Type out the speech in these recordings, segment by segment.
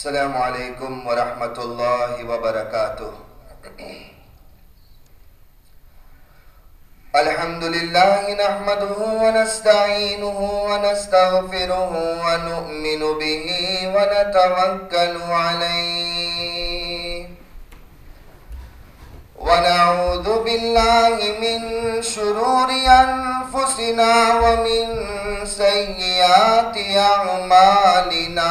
السلام علیکم ورحمۃ اللہ وبرکاتہ۔ الحمد لله نحمده ونستعينه ونستغفره ونؤمن به ونتوكل عليه ونعوذ بالله من شرور أنفسنا ومن سيئات أعمالنا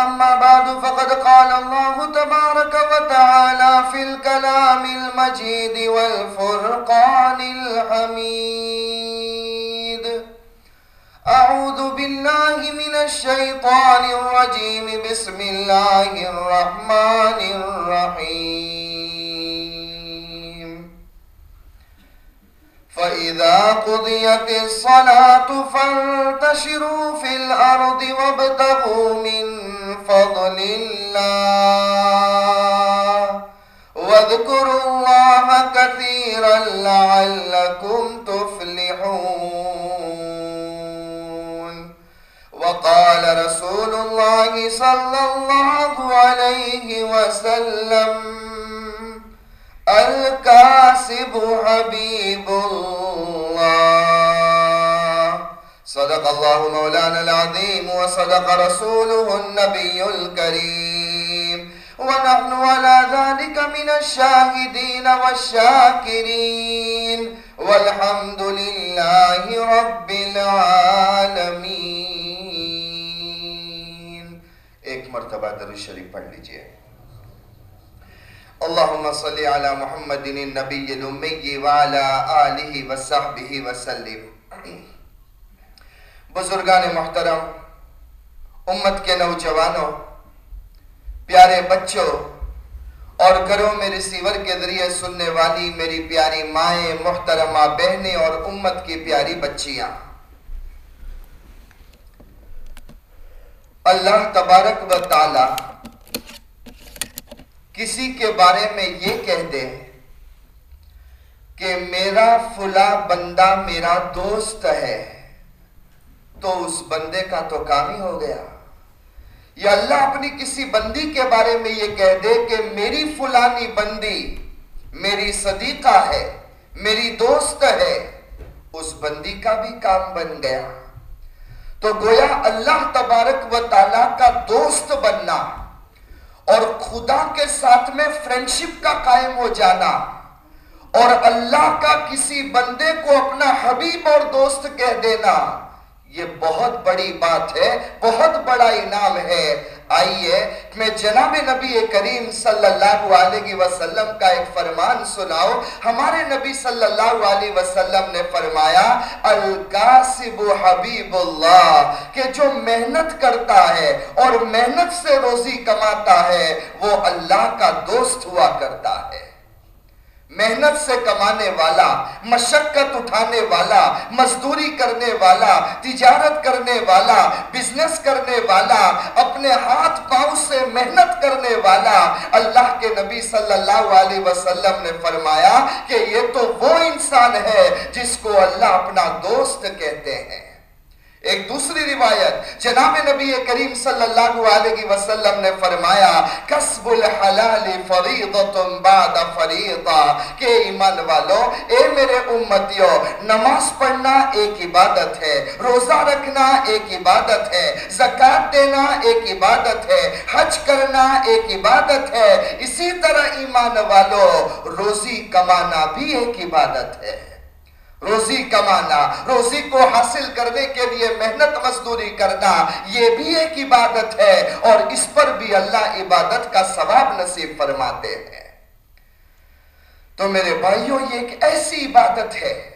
أما بعد فقد قال الله تبارك وتعالى في الكلام المجيد والفرقان الحميد. أعوذ بالله من الشيطان الرجيم. بسم الله الرحمن الرحيم. فإذا قضيت الصلاة فانتشروا في الأرض وابتغوا من فضل الله واذكروا الله كثيرا لعلكم تفلحون. وقال رسول الله صلى الله عليه وسلم الكاسب حبيب الله. صدق الله مولانا العظيم وصدق رسوله النبي الكريم. ونحن على ذلك من الشاهدين والشاكرين. والحمد لله رب العالمين. ایک مرتبہ در شریف پڑھ لیجیے. اللہم صلی علی محمد النبی الامی وعلا آلہ وصحبہ وسلم. بزرگان محترم، امت کے نوجوانوں، پیارے بچوں اور گھروں میں ریسیور کے ذریعے سننے والی میری پیاری مائیں، محترمہ بہنیں اور امت کی پیاری بچیاں۔ اللہ تبارک و تعالی کسی کے بارے میں یہ کہہ دے کہ میرا فلا بندہ میرا دوست ہے، تو اس بندے کا تو کام ہی ہو گیا۔ یا اللہ اپنی کسی بندی کے بارے میں یہ کہہ دے کہ میری فلانی بندی میری صدیقہ ہے، میری دوست ہے، اس بندی کا بھی کام بن گیا۔ تو گویا اللہ تبارک و تعالی کا دوست بننا اور خدا کے ساتھ میں فرینڈشپ کا قائم ہو جانا اور اللہ کا کسی بندے کو اپنا حبیب اور دوست کہہ دینا، یہ بہت بڑی بات ہے، بہت بڑا انعام ہے۔ آئیے میں جناب نبی کریم صلی اللہ علیہ وسلم کا ایک فرمان سناؤ ہمارے نبی صلی اللہ علیہ وسلم نے فرمایا القاسب حبیب اللہ، کہ جو محنت کرتا ہے اور محنت سے روزی کماتا ہے، وہ اللہ کا دوست ہوا کرتا ہے۔ محنت سے کمانے والا، مشقت اٹھانے والا، مزدوری کرنے والا، تجارت کرنے والا، بزنس کرنے والا، اپنے ہاتھ پاؤں سے محنت کرنے والا، اللہ کے نبی صلی اللہ علیہ وسلم نے فرمایا کہ یہ تو وہ انسان ہے جس کو اللہ اپنا دوست کہتے ہیں۔ ایک دوسری روایت، جناب نبی کریم صلی اللہ علیہ وسلم نے فرمایا، کسب الحلال فریضت بعد فریضہ. کہ ایمان والو، اے میرے امتیو، نماز پڑھنا ایک عبادت ہے، روزہ رکھنا ایک عبادت ہے زکاة دینا ایک عبادت ہے، حج کرنا ایک عبادت ہے۔ اسی طرح ایمان والو، روزی کمانا بھی ایک عبادت ہے۔ روزی کمانا، روزی کو حاصل کرنے کے لیے محنت مزدوری کرنا، یہ بھی ایک عبادت ہے اور اس پر بھی اللہ عبادت کا ثواب نصیب فرماتے ہیں۔ تو میرے بھائیوں یہ ایک ایسی عبادت ہے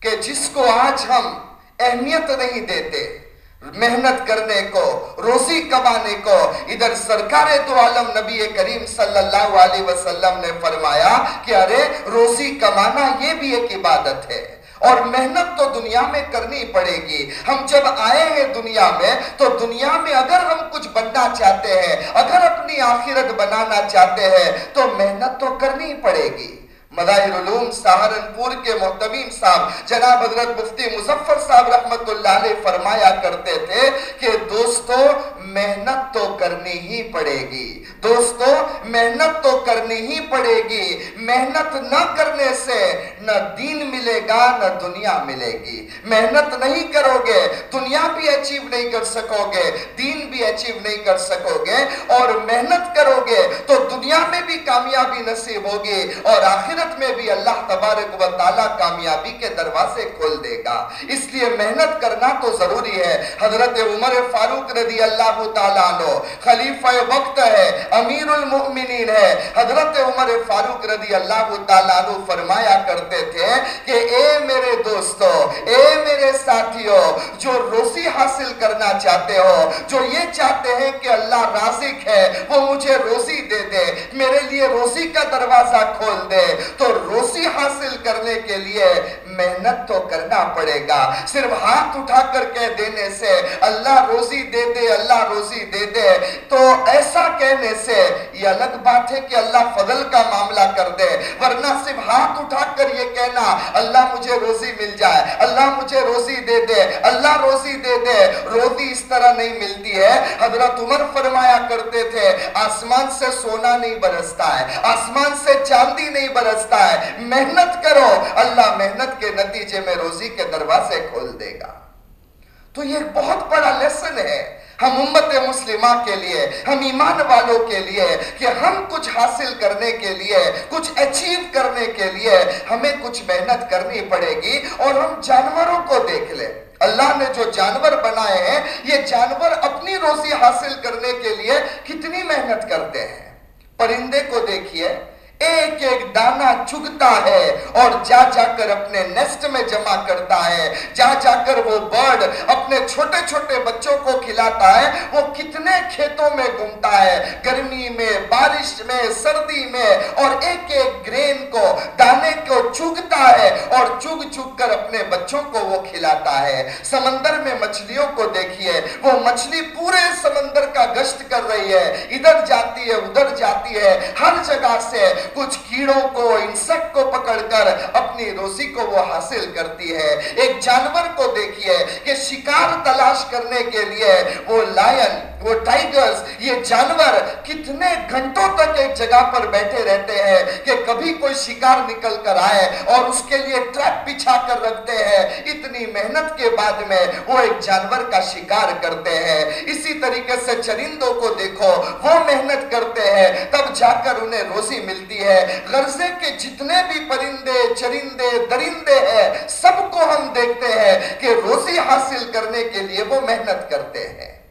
کہ جس کو آج ہم اہمیت نہیں دیتے۔ محنت کرنے کو، روزی کمانے کو۔ ادھر سرکار تو عالم نبی کریم صلی اللہ علیہ وسلم نے فرمایا کہ ارے، روزی کمانا یہ بھی ایک عبادت ہے۔ اور محنت تو دنیا میں کرنی پڑے گی۔ ہم جب آئے ہیں دنیا میں، تو دنیا میں اگر ہم کچھ بننا چاہتے ہیں، اگر اپنی آخرت بنانا چاہتے ہیں، تو محنت تو کرنی پڑے گی۔ مظاہر علوم سہارنپور کے محتمین صاحب جناب حضرت مفتی مظفر صاحب رحمت اللہ علیہ فرمایا کرتے تھے کہ دوستو، محنت تو کرنی ہی پڑے گی۔ دوستو، محنت تو کرنی ہی پڑے گی۔ محنت نہ کرنے سے نہ دین ملے گا، نہ دنیا ملے گی۔ محنت نہیں کرو گے دنیا بھی اچیو نہیں کر سکو گے دین بھی اچیو نہیں کر سکو گے اور محنت کرو گے تو دنیا میں کامیابی نصیب ہوگی اور آخرت میں بھی اللہ تبارک و تعالیٰ کامیابی کے دروازے کھول دے گا۔ اس لیے محنت کرنا تو ضروری ہے۔ حضرت عمر فاروق رضی اللہ تعالیٰ عنہ خلیفہ وقت ہے، امیر المؤمنین ہے۔ حضرت عمر فاروق رضی اللہ تعالیٰ عنہ فرمایا کرتے تھے کہ اے میرے دوستو، اے میرے ساتھیوں جو روزی حاصل کرنا چاہتے ہو، جو یہ چاہتے ہیں کہ اللہ رازق ہے، وہ مجھے روزی دے دے۔ میرے لیے روزی کا دروازہ کھول دے، تو روزی حاصل کرنے کے لیے محنت تو کرنا پڑے گا۔ صرف ہاتھ اٹھا کر کہہ دینے سے اللہ روزی دے دے، اللہ روزی دے دے، تو ایسا کہنے سے یہ الگ بات ہے کہ اللہ فضل کا معاملہ کر دے۔ ورنہ صرف ہاتھ اٹھا کر یہ کہنا، اللہ مجھے روزی مل جائے، اللہ مجھے روزی دے دے، اللہ روزی دے دے، روزی اس طرح نہیں ملتی ہے۔ حضرت عمر فرمایا کرتے تھے، آسمان سے سونا نہیں برستا۔ ہے۔ آسمان سے چاندی نہیں برستا ہے۔ محنت کرو۔ اللہ محنت کے نتیجے میں روزی کے دروازے کھول دے گا۔ تو یہ بہت بڑا لیسن ہے۔ ہم امت مسلمہ کے لیے، ہم ایمان والوں کے لیے کہ ہم کچھ حاصل کرنے کے لیے، کچھ اچیو کرنے کے لیے ہمیں کچھ محنت کرنی پڑے گی اور ہم جانوروں کو دیکھ لیں۔ اللہ نے جو جانور بنائے ہیں، یہ جانور اپنی روزی حاصل کرنے کے لیے کتنی محنت کرتے ہیں؟ پرندے کو دیکھیے ایک ایک دانا چگتا ہے اور جا جا کر اپنے نیسٹ میں جمع کرتا ہے۔ جا جا کر وہ برڈ اپنے چھوٹے چھوٹے بچوں کو کھلاتا ہے۔ وہ کتنے کھیتوں میں گھومتا ہے۔ گرمی میں، بارش میں، سردی میں اور ایک ایک گرین کو، دانے کو چگتا ہے اور چگ چگ کر اپنے بچوں کو وہ کھلاتا ہے۔ سمندر میں مچھلیوں کو دیکھیے۔ وہ مچھلی پورے سمندر کا گشت کر رہی ہے۔ ادھر جاتی ہے، ادھر جاتی ہے۔ ہر جگہ سے کچھ کیڑوں کو انسک کو پکڑ کر اپنی روزی کو وہ حاصل کرتی ہے۔ ایک جانور کو دیکھیے کہ شکار تلاش کرنے کے لیے وہ لائن، وہ ٹائگرز یہ جانور کتنے گھنٹوں تک ایک جگہ پر بیٹھے رہتے ہیں کہ کبھی کوئی شکار نکل کر آئے اور اس کے لیے ٹریپ پچھا کر رکھتے ہیں۔ اتنی محنت کے بعد میں وہ ایک جانور کا شکار کرتے ہیں۔ اسی طریقے سے چرندوں کو دیکھو، وہ محنت کرتے ہیں۔ تب جا کر انہیں روزی ملتی ہے۔ غرضے کے جتنے بھی پرندے، چرندے، درندے ہیں، سب کو ہم دیکھتے ہیں کہ روزی حاصل کرنے کے لیے وہ محنت کرتے ہیں۔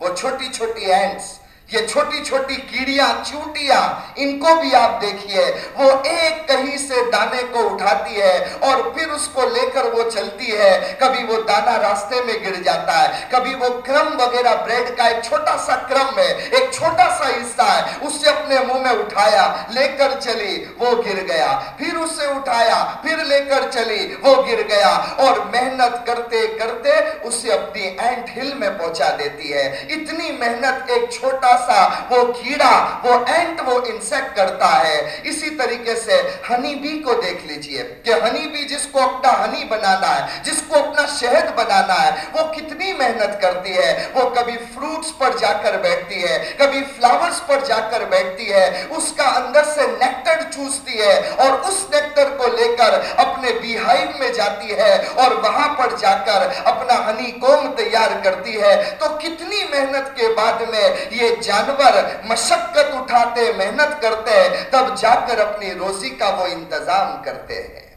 وہ چھوٹی چھوٹی اینٹس یہ چھوٹی چھوٹی کیڑیاں چوٹیاں ان کو بھی آپ دیکھیے، وہ ایک کہیں سے دانے کو اٹھاتی ہے اور پھر اس کو لے کر وہ چلتی ہے۔ کبھی وہ دانا راستے میں گر جاتا ہے، کبھی وہ کرم وغیرہ، بریڈ کا ایک چھوٹا سا کرم ہے، ایک چھوٹا سا حصہ ہے، اس سے اپنے منہ میں اٹھایا، لے کر چلی، وہ گر گیا۔ پھر اس سے اٹھایا، پھر لے کر چلی، وہ گر گیا۔ اور محنت کرتے کرتے اسے اپنی اینٹ ہل میں پہنچا دیتی ہے۔ اتنی محنت ایک چھوٹا سا وہ کیڑا، وہ اینٹ وہ انسیکٹ کرتا ہے۔ اسی طریقے سے ہنی بی کو دیکھ لیجیے کہ ہنی بی جس کو اپنا ہنی بنانا ہے، جس کو اپنا شہد بنانا ہے، وہ کتنی محنت کرتی ہے۔ وہ کبھی فروٹس پر جا کر بیٹھتی ہے، کبھی فلاورز پر جا کر بیٹھتی ہے۔ اس کا اندر سے نیکٹر چوستی ہے اور اس نیکٹر کو لے کر اپنے بی ہائیو میں جاتی ہے اور وہاں پر جا کر اپنا ہنی کوم تیار کرتی ہے، تو کتنی محنت کے بعد میں یہ جانور مشقت اٹھاتے محنت کرتے، تب جا کر اپنی روزی کا وہ انتظام کرتے ہیں۔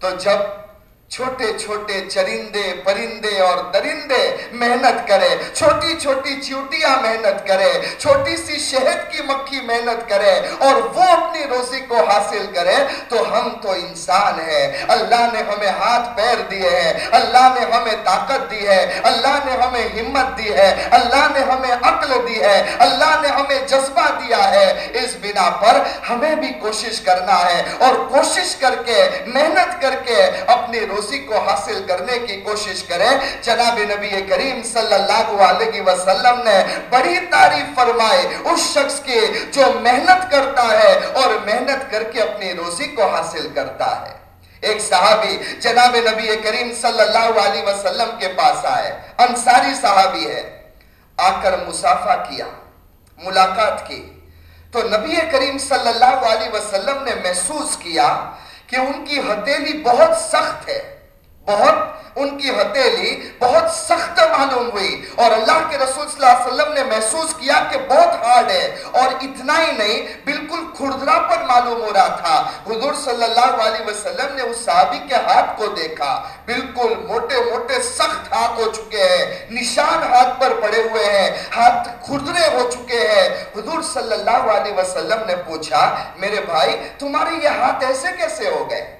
تو جب چھوٹے چھوٹے چرندے، پرندے اور درندے محنت کرے۔ چھوٹی چھوٹی چیوٹیاں محنت کرے۔ چھوٹی سی شہد کی مکھی محنت کرے اور وہ اپنی روزی کو حاصل کرے تو ہم تو انسان ہے اللہ نے ہمیں ہاتھ پیر دیے ہیں۔ اللہ نے ہمیں طاقت دی ہے۔ اللہ نے ہمیں ہمت دی ہے۔ اللہ نے ہمیں عقل دی ہے۔ اللہ نے ہمیں جذبہ دیا ہے۔ اس بنا پر ہمیں بھی کوشش کرنا ہے اور کوشش کر کے، محنت کر کے اپنی روزی کو حاصل کرنے کی کوشش کریں۔ جناب نبی کریم صلی اللہ علیہ وسلم نے بڑی تعریف فرمائے اس شخص کی جو محنت کرتا ہے اور محنت کر کے اپنی روزی کو حاصل کرتا ہے۔ ایک صحابی جناب نبی کریم صلی اللہ علیہ وسلم کے پاس آئے۔ انصاری صحابی ہے۔ آ کر مسافہ کیا، ملاقات کی۔ تو نبی کریم صلی اللہ علیہ وسلم نے محسوس کیا کہ ان کی ہتیلی بہت سخت ہے بہت ان کی ہتیلی بہت سخت معلوم ہوئی اور اللہ کے رسول صلی اللہ علیہ وسلم نے محسوس کیا کہ بہت ہارڈ ہے اور اتنا ہی نہیں، بالکل کھردرا پر معلوم ہو رہا تھا۔ حضور صلی اللہ علیہ وسلم نے اس صحابی کے ہاتھ کو دیکھا۔ بالکل موٹے موٹے سخت ہاتھ ہو چکے ہیں، نشان ہاتھ پر پڑے ہوئے ہیں، ہاتھ کھردرے ہو چکے ہیں۔ حضور صلی اللہ علیہ وسلم نے پوچھا، میرے بھائی، تمہارے یہ ہاتھ ایسے کیسے ہو گئے؟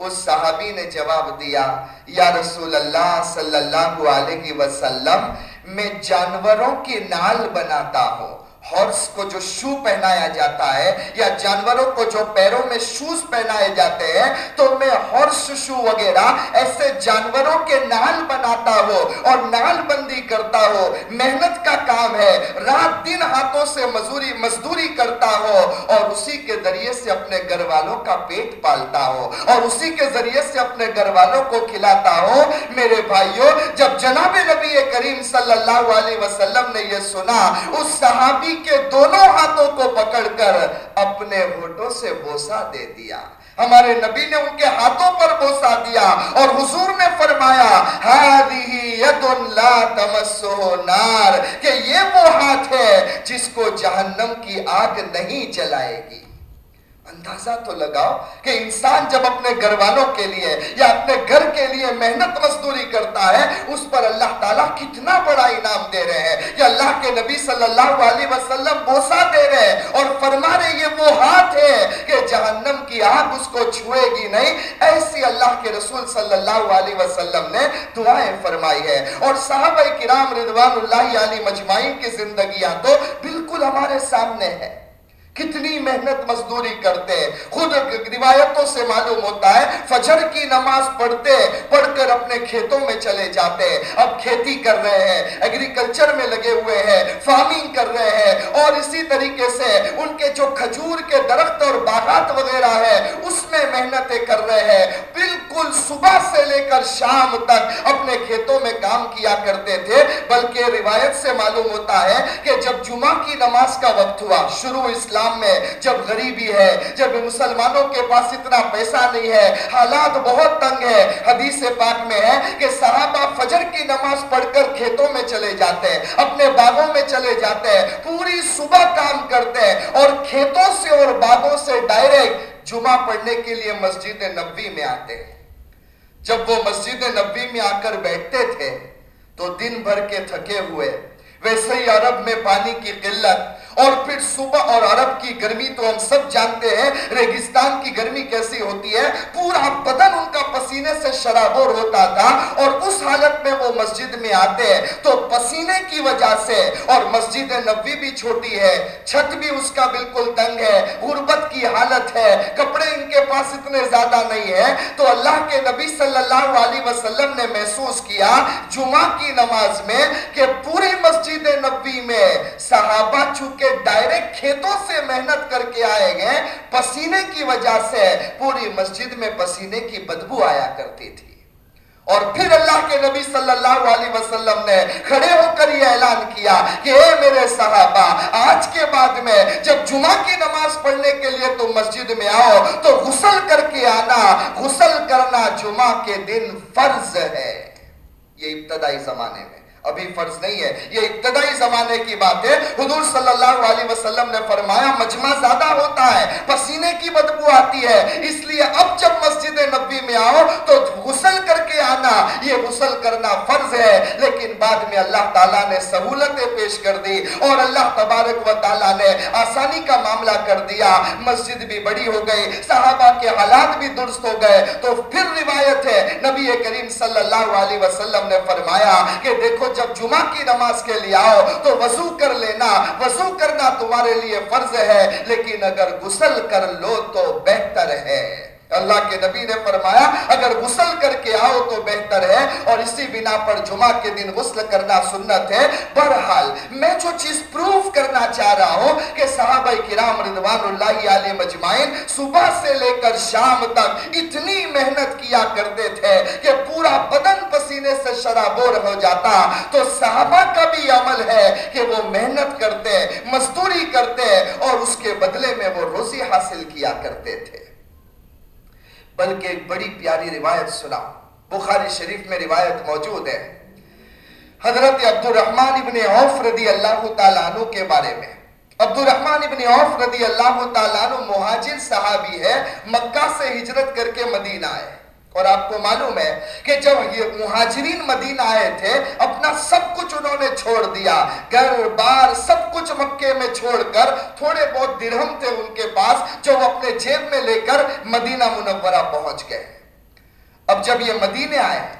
اس صحابی نے جواب دیا، یا رسول اللہ صلی اللہ علیہ وسلم، میں جانوروں کی نال بناتا ہوں۔ ہارس کو جو شو پہنایا جاتا ہے یا جانوروں کو جو پیروں میں شوز پہنائے جاتے ہیں، تو میں ہارس شو وغیرہ ایسے جانوروں کے نال بناتا ہو اور نال بندی کرتا ہو محنت کا کام ہے۔ رات دن ہاتھوں سے مزوری مزدوری کرتا ہو اور اسی کے ذریعے سے اپنے گھر والوں کا پیٹ پالتا ہو اور اسی کے ذریعے سے اپنے گھر والوں کو کھلاتا ہو میرے بھائیوں، جب جناب نبی کریم صلی اللہ علیہ وسلم نے یہ سنا، اس صحابی کے دونوں ہاتھوں کو پکڑ کر اپنے ہوٹوں سے بوسا دے دیا۔ ہمارے نبی نے ان کے ہاتھوں پر بوسا دیا اور حضور نے فرمایا نار کہ یہ وہ ہاتھ ہے جس کو جہنم کی آگ نہیں جلائے گی۔ اندازہ تو لگاؤ کہ انسان جب اپنے گھر والوں کے لیے یا اپنے گھر کے لیے محنت مزدوری کرتا ہے، اس پر اللہ تعالیٰ کتنا بڑا انعام دے رہے ہیں۔ کہ اللہ کے نبی صلی اللہ علیہ وسلم بوسا دے رہے ہیں اور فرما رہے یہ وہ ہاتھ ہے کہ جہنم کی آگ اس کو چھوئے گی نہیں۔ ایسی اللہ کے رسول صلی اللہ علیہ وسلم نے دعائیں فرمائی ہے اور صحابہ کرام رضوان اللہ علیہ مجمعین کی زندگیاں تو بالکل ہمارے سامنے ہے کتنی محنت مزدوری کرتے خود روایتوں سے معلوم ہوتا ہے، فجر کی نماز پڑھتے پڑھ کر اپنے کھیتوں میں چلے جاتے اب کھیتی کر رہے ہیں ایگریکلچر میں لگے ہوئے ہیں فارمنگ کر رہے ہیں۔ اور اسی طریقے سے ان کے جو کھجور کے درخت اور باغات وغیرہ ہے اس میں محنتیں کر رہے ہیں۔ بالکل صبح سے لے کر شام تک اپنے کھیتوں میں کام کیا کرتے تھے۔ بلکہ روایت سے معلوم ہوتا ہے کہ جب جمعہ کی نماز کا وقت ہوا، شروع اسلام اسلام میں جب غریبی ہے، جب مسلمانوں کے پاس اتنا پیسہ نہیں ہے، حالات بہت تنگ ہے حدیث پاک میں ہے کہ صحابہ فجر کی نماز پڑھ کر کھیتوں میں چلے جاتے ہیں، اپنے باغوں میں چلے جاتے ہیں، پوری صبح کام کرتے ہیں اور کھیتوں سے اور باغوں سے ڈائریکٹ جمعہ پڑھنے کے لیے مسجد نبی میں آتے ہیں۔ جب وہ مسجد نبی میں آ کر بیٹھتے تھے تو دن بھر کے تھکے ہوئے۔ ویسے ہی عرب میں پانی کی قلت اور پھر صبح اور عرب کی گرمی تو ہم سب جانتے ہیں، ریگستان کی گرمی کیسی ہوتی ہے؟ پورا بدن ان کا پسینے سے شرابور ہوتا تھا اور اس حالت میں وہ مسجد میں آتے ہیں۔ تو پسینے کی وجہ سے اور مسجد نبی بھی چھوٹی ہے، چھت بھی اس کا بالکل تنگ ہے، غربت کی حالت ہے، کپڑے ان کے پاس اتنے زیادہ نہیں ہے تو اللہ کے نبی صلی اللہ علیہ وسلم نے محسوس کیا جمعہ کی نماز میں کہ پوری مسجد نبی میں صحابہ چونکہ ڈائریکٹ کھیتوں سے محنت کر کے آئے گئے پسینے کی وجہ سے پوری مسجد میں پسینے کی بدبو آیا کرتی تھی۔ اور پھر اللہ کے نبی صلی اللہ علیہ وسلم نے کھڑے ہو کر یہ اعلان کیا کہ اے میرے صحابہ، آج کے بعد میں جب جمعہ کی نماز پڑھنے کے لیے تم مسجد میں آؤ تو غسل کر کے آنا، غسل کرنا جمعہ کے دن فرض ہے۔ یہ ابتدائی زمانے میں۔ ابھی فرض نہیں ہے۔ یہ ابتدائی زمانے کی بات ہے۔ حضور صلی اللہ علیہ وسلم نے فرمایا، مجمع زیادہ ہوتا ہے، پسینے کی بدبو آتی ہے۔ اس لیے اب جب مسجد نبی میں آؤ تو غسل کر کے آنا، یہ غسل کرنا فرض ہے۔ لیکن بعد میں اللہ تعالیٰ نے سہولتیں پیش کر دی اور اللہ تبارک و تعالیٰ نے آسانی کا معاملہ کر دیا۔ مسجد بھی بڑی ہو گئی، صحابہ کے حالات بھی درست ہو گئے۔ تو پھر روایت ہے، نبی کریم صلی اللہ علیہ وسلم نے فرمایا کہ دیکھو جب جمعہ کی نماز کے لیے آؤ تو وضو کر لینا۔ وضو کرنا تمہارے لیے فرض ہے، لیکن اگر غسل کر لو تو بہتر ہے۔ اللہ کے نبی نے فرمایا، اگر غسل کر کے آؤ تو بہتر ہے، اور اسی بنا پر جمعہ کے دن غسل کرنا سنت ہے۔ برحال میں جو چیز پروف کرنا چاہ رہا ہوں کہ صحابہ کرام رضوان اللہ علیہ مجمعین صبح سے لے کر شام تک اتنی محنت کیا کرتے تھے کہ پورا بدن پسینے سے شرابور ہو جاتا۔ تو صحابہ کا بھی عمل ہے کہ وہ محنت کرتے، مزدوری کرتے، اور اس کے بدلے میں وہ روزی حاصل کیا کرتے تھے۔ بلکہ ایک بڑی پیاری روایت سنا۔ بخاری شریف میں روایت موجود ہے۔ حضرت عبد الرحمن ابن عوف رضی اللہ تعالیٰ عنہ کے بارے میں۔ عبد الرحمن ابن عوف رضی اللہ تعالیٰ عنہ مہاجر صحابی ہے، مکہ سے ہجرت کر کے مدینہ آئے۔ اور آپ کو معلوم ہے کہ جب یہ مہاجرین مدینہ آئے تھے، اپنا سب کچھ انہوں نے چھوڑ دیا۔ گھر بار سب کچھ مکے میں چھوڑ کر تھوڑے بہت درہم تھے ان کے پاس، جو وہ اپنے جیب میں لے کر مدینہ منورہ پہنچ گئے۔ اب جب یہ مدینے آئے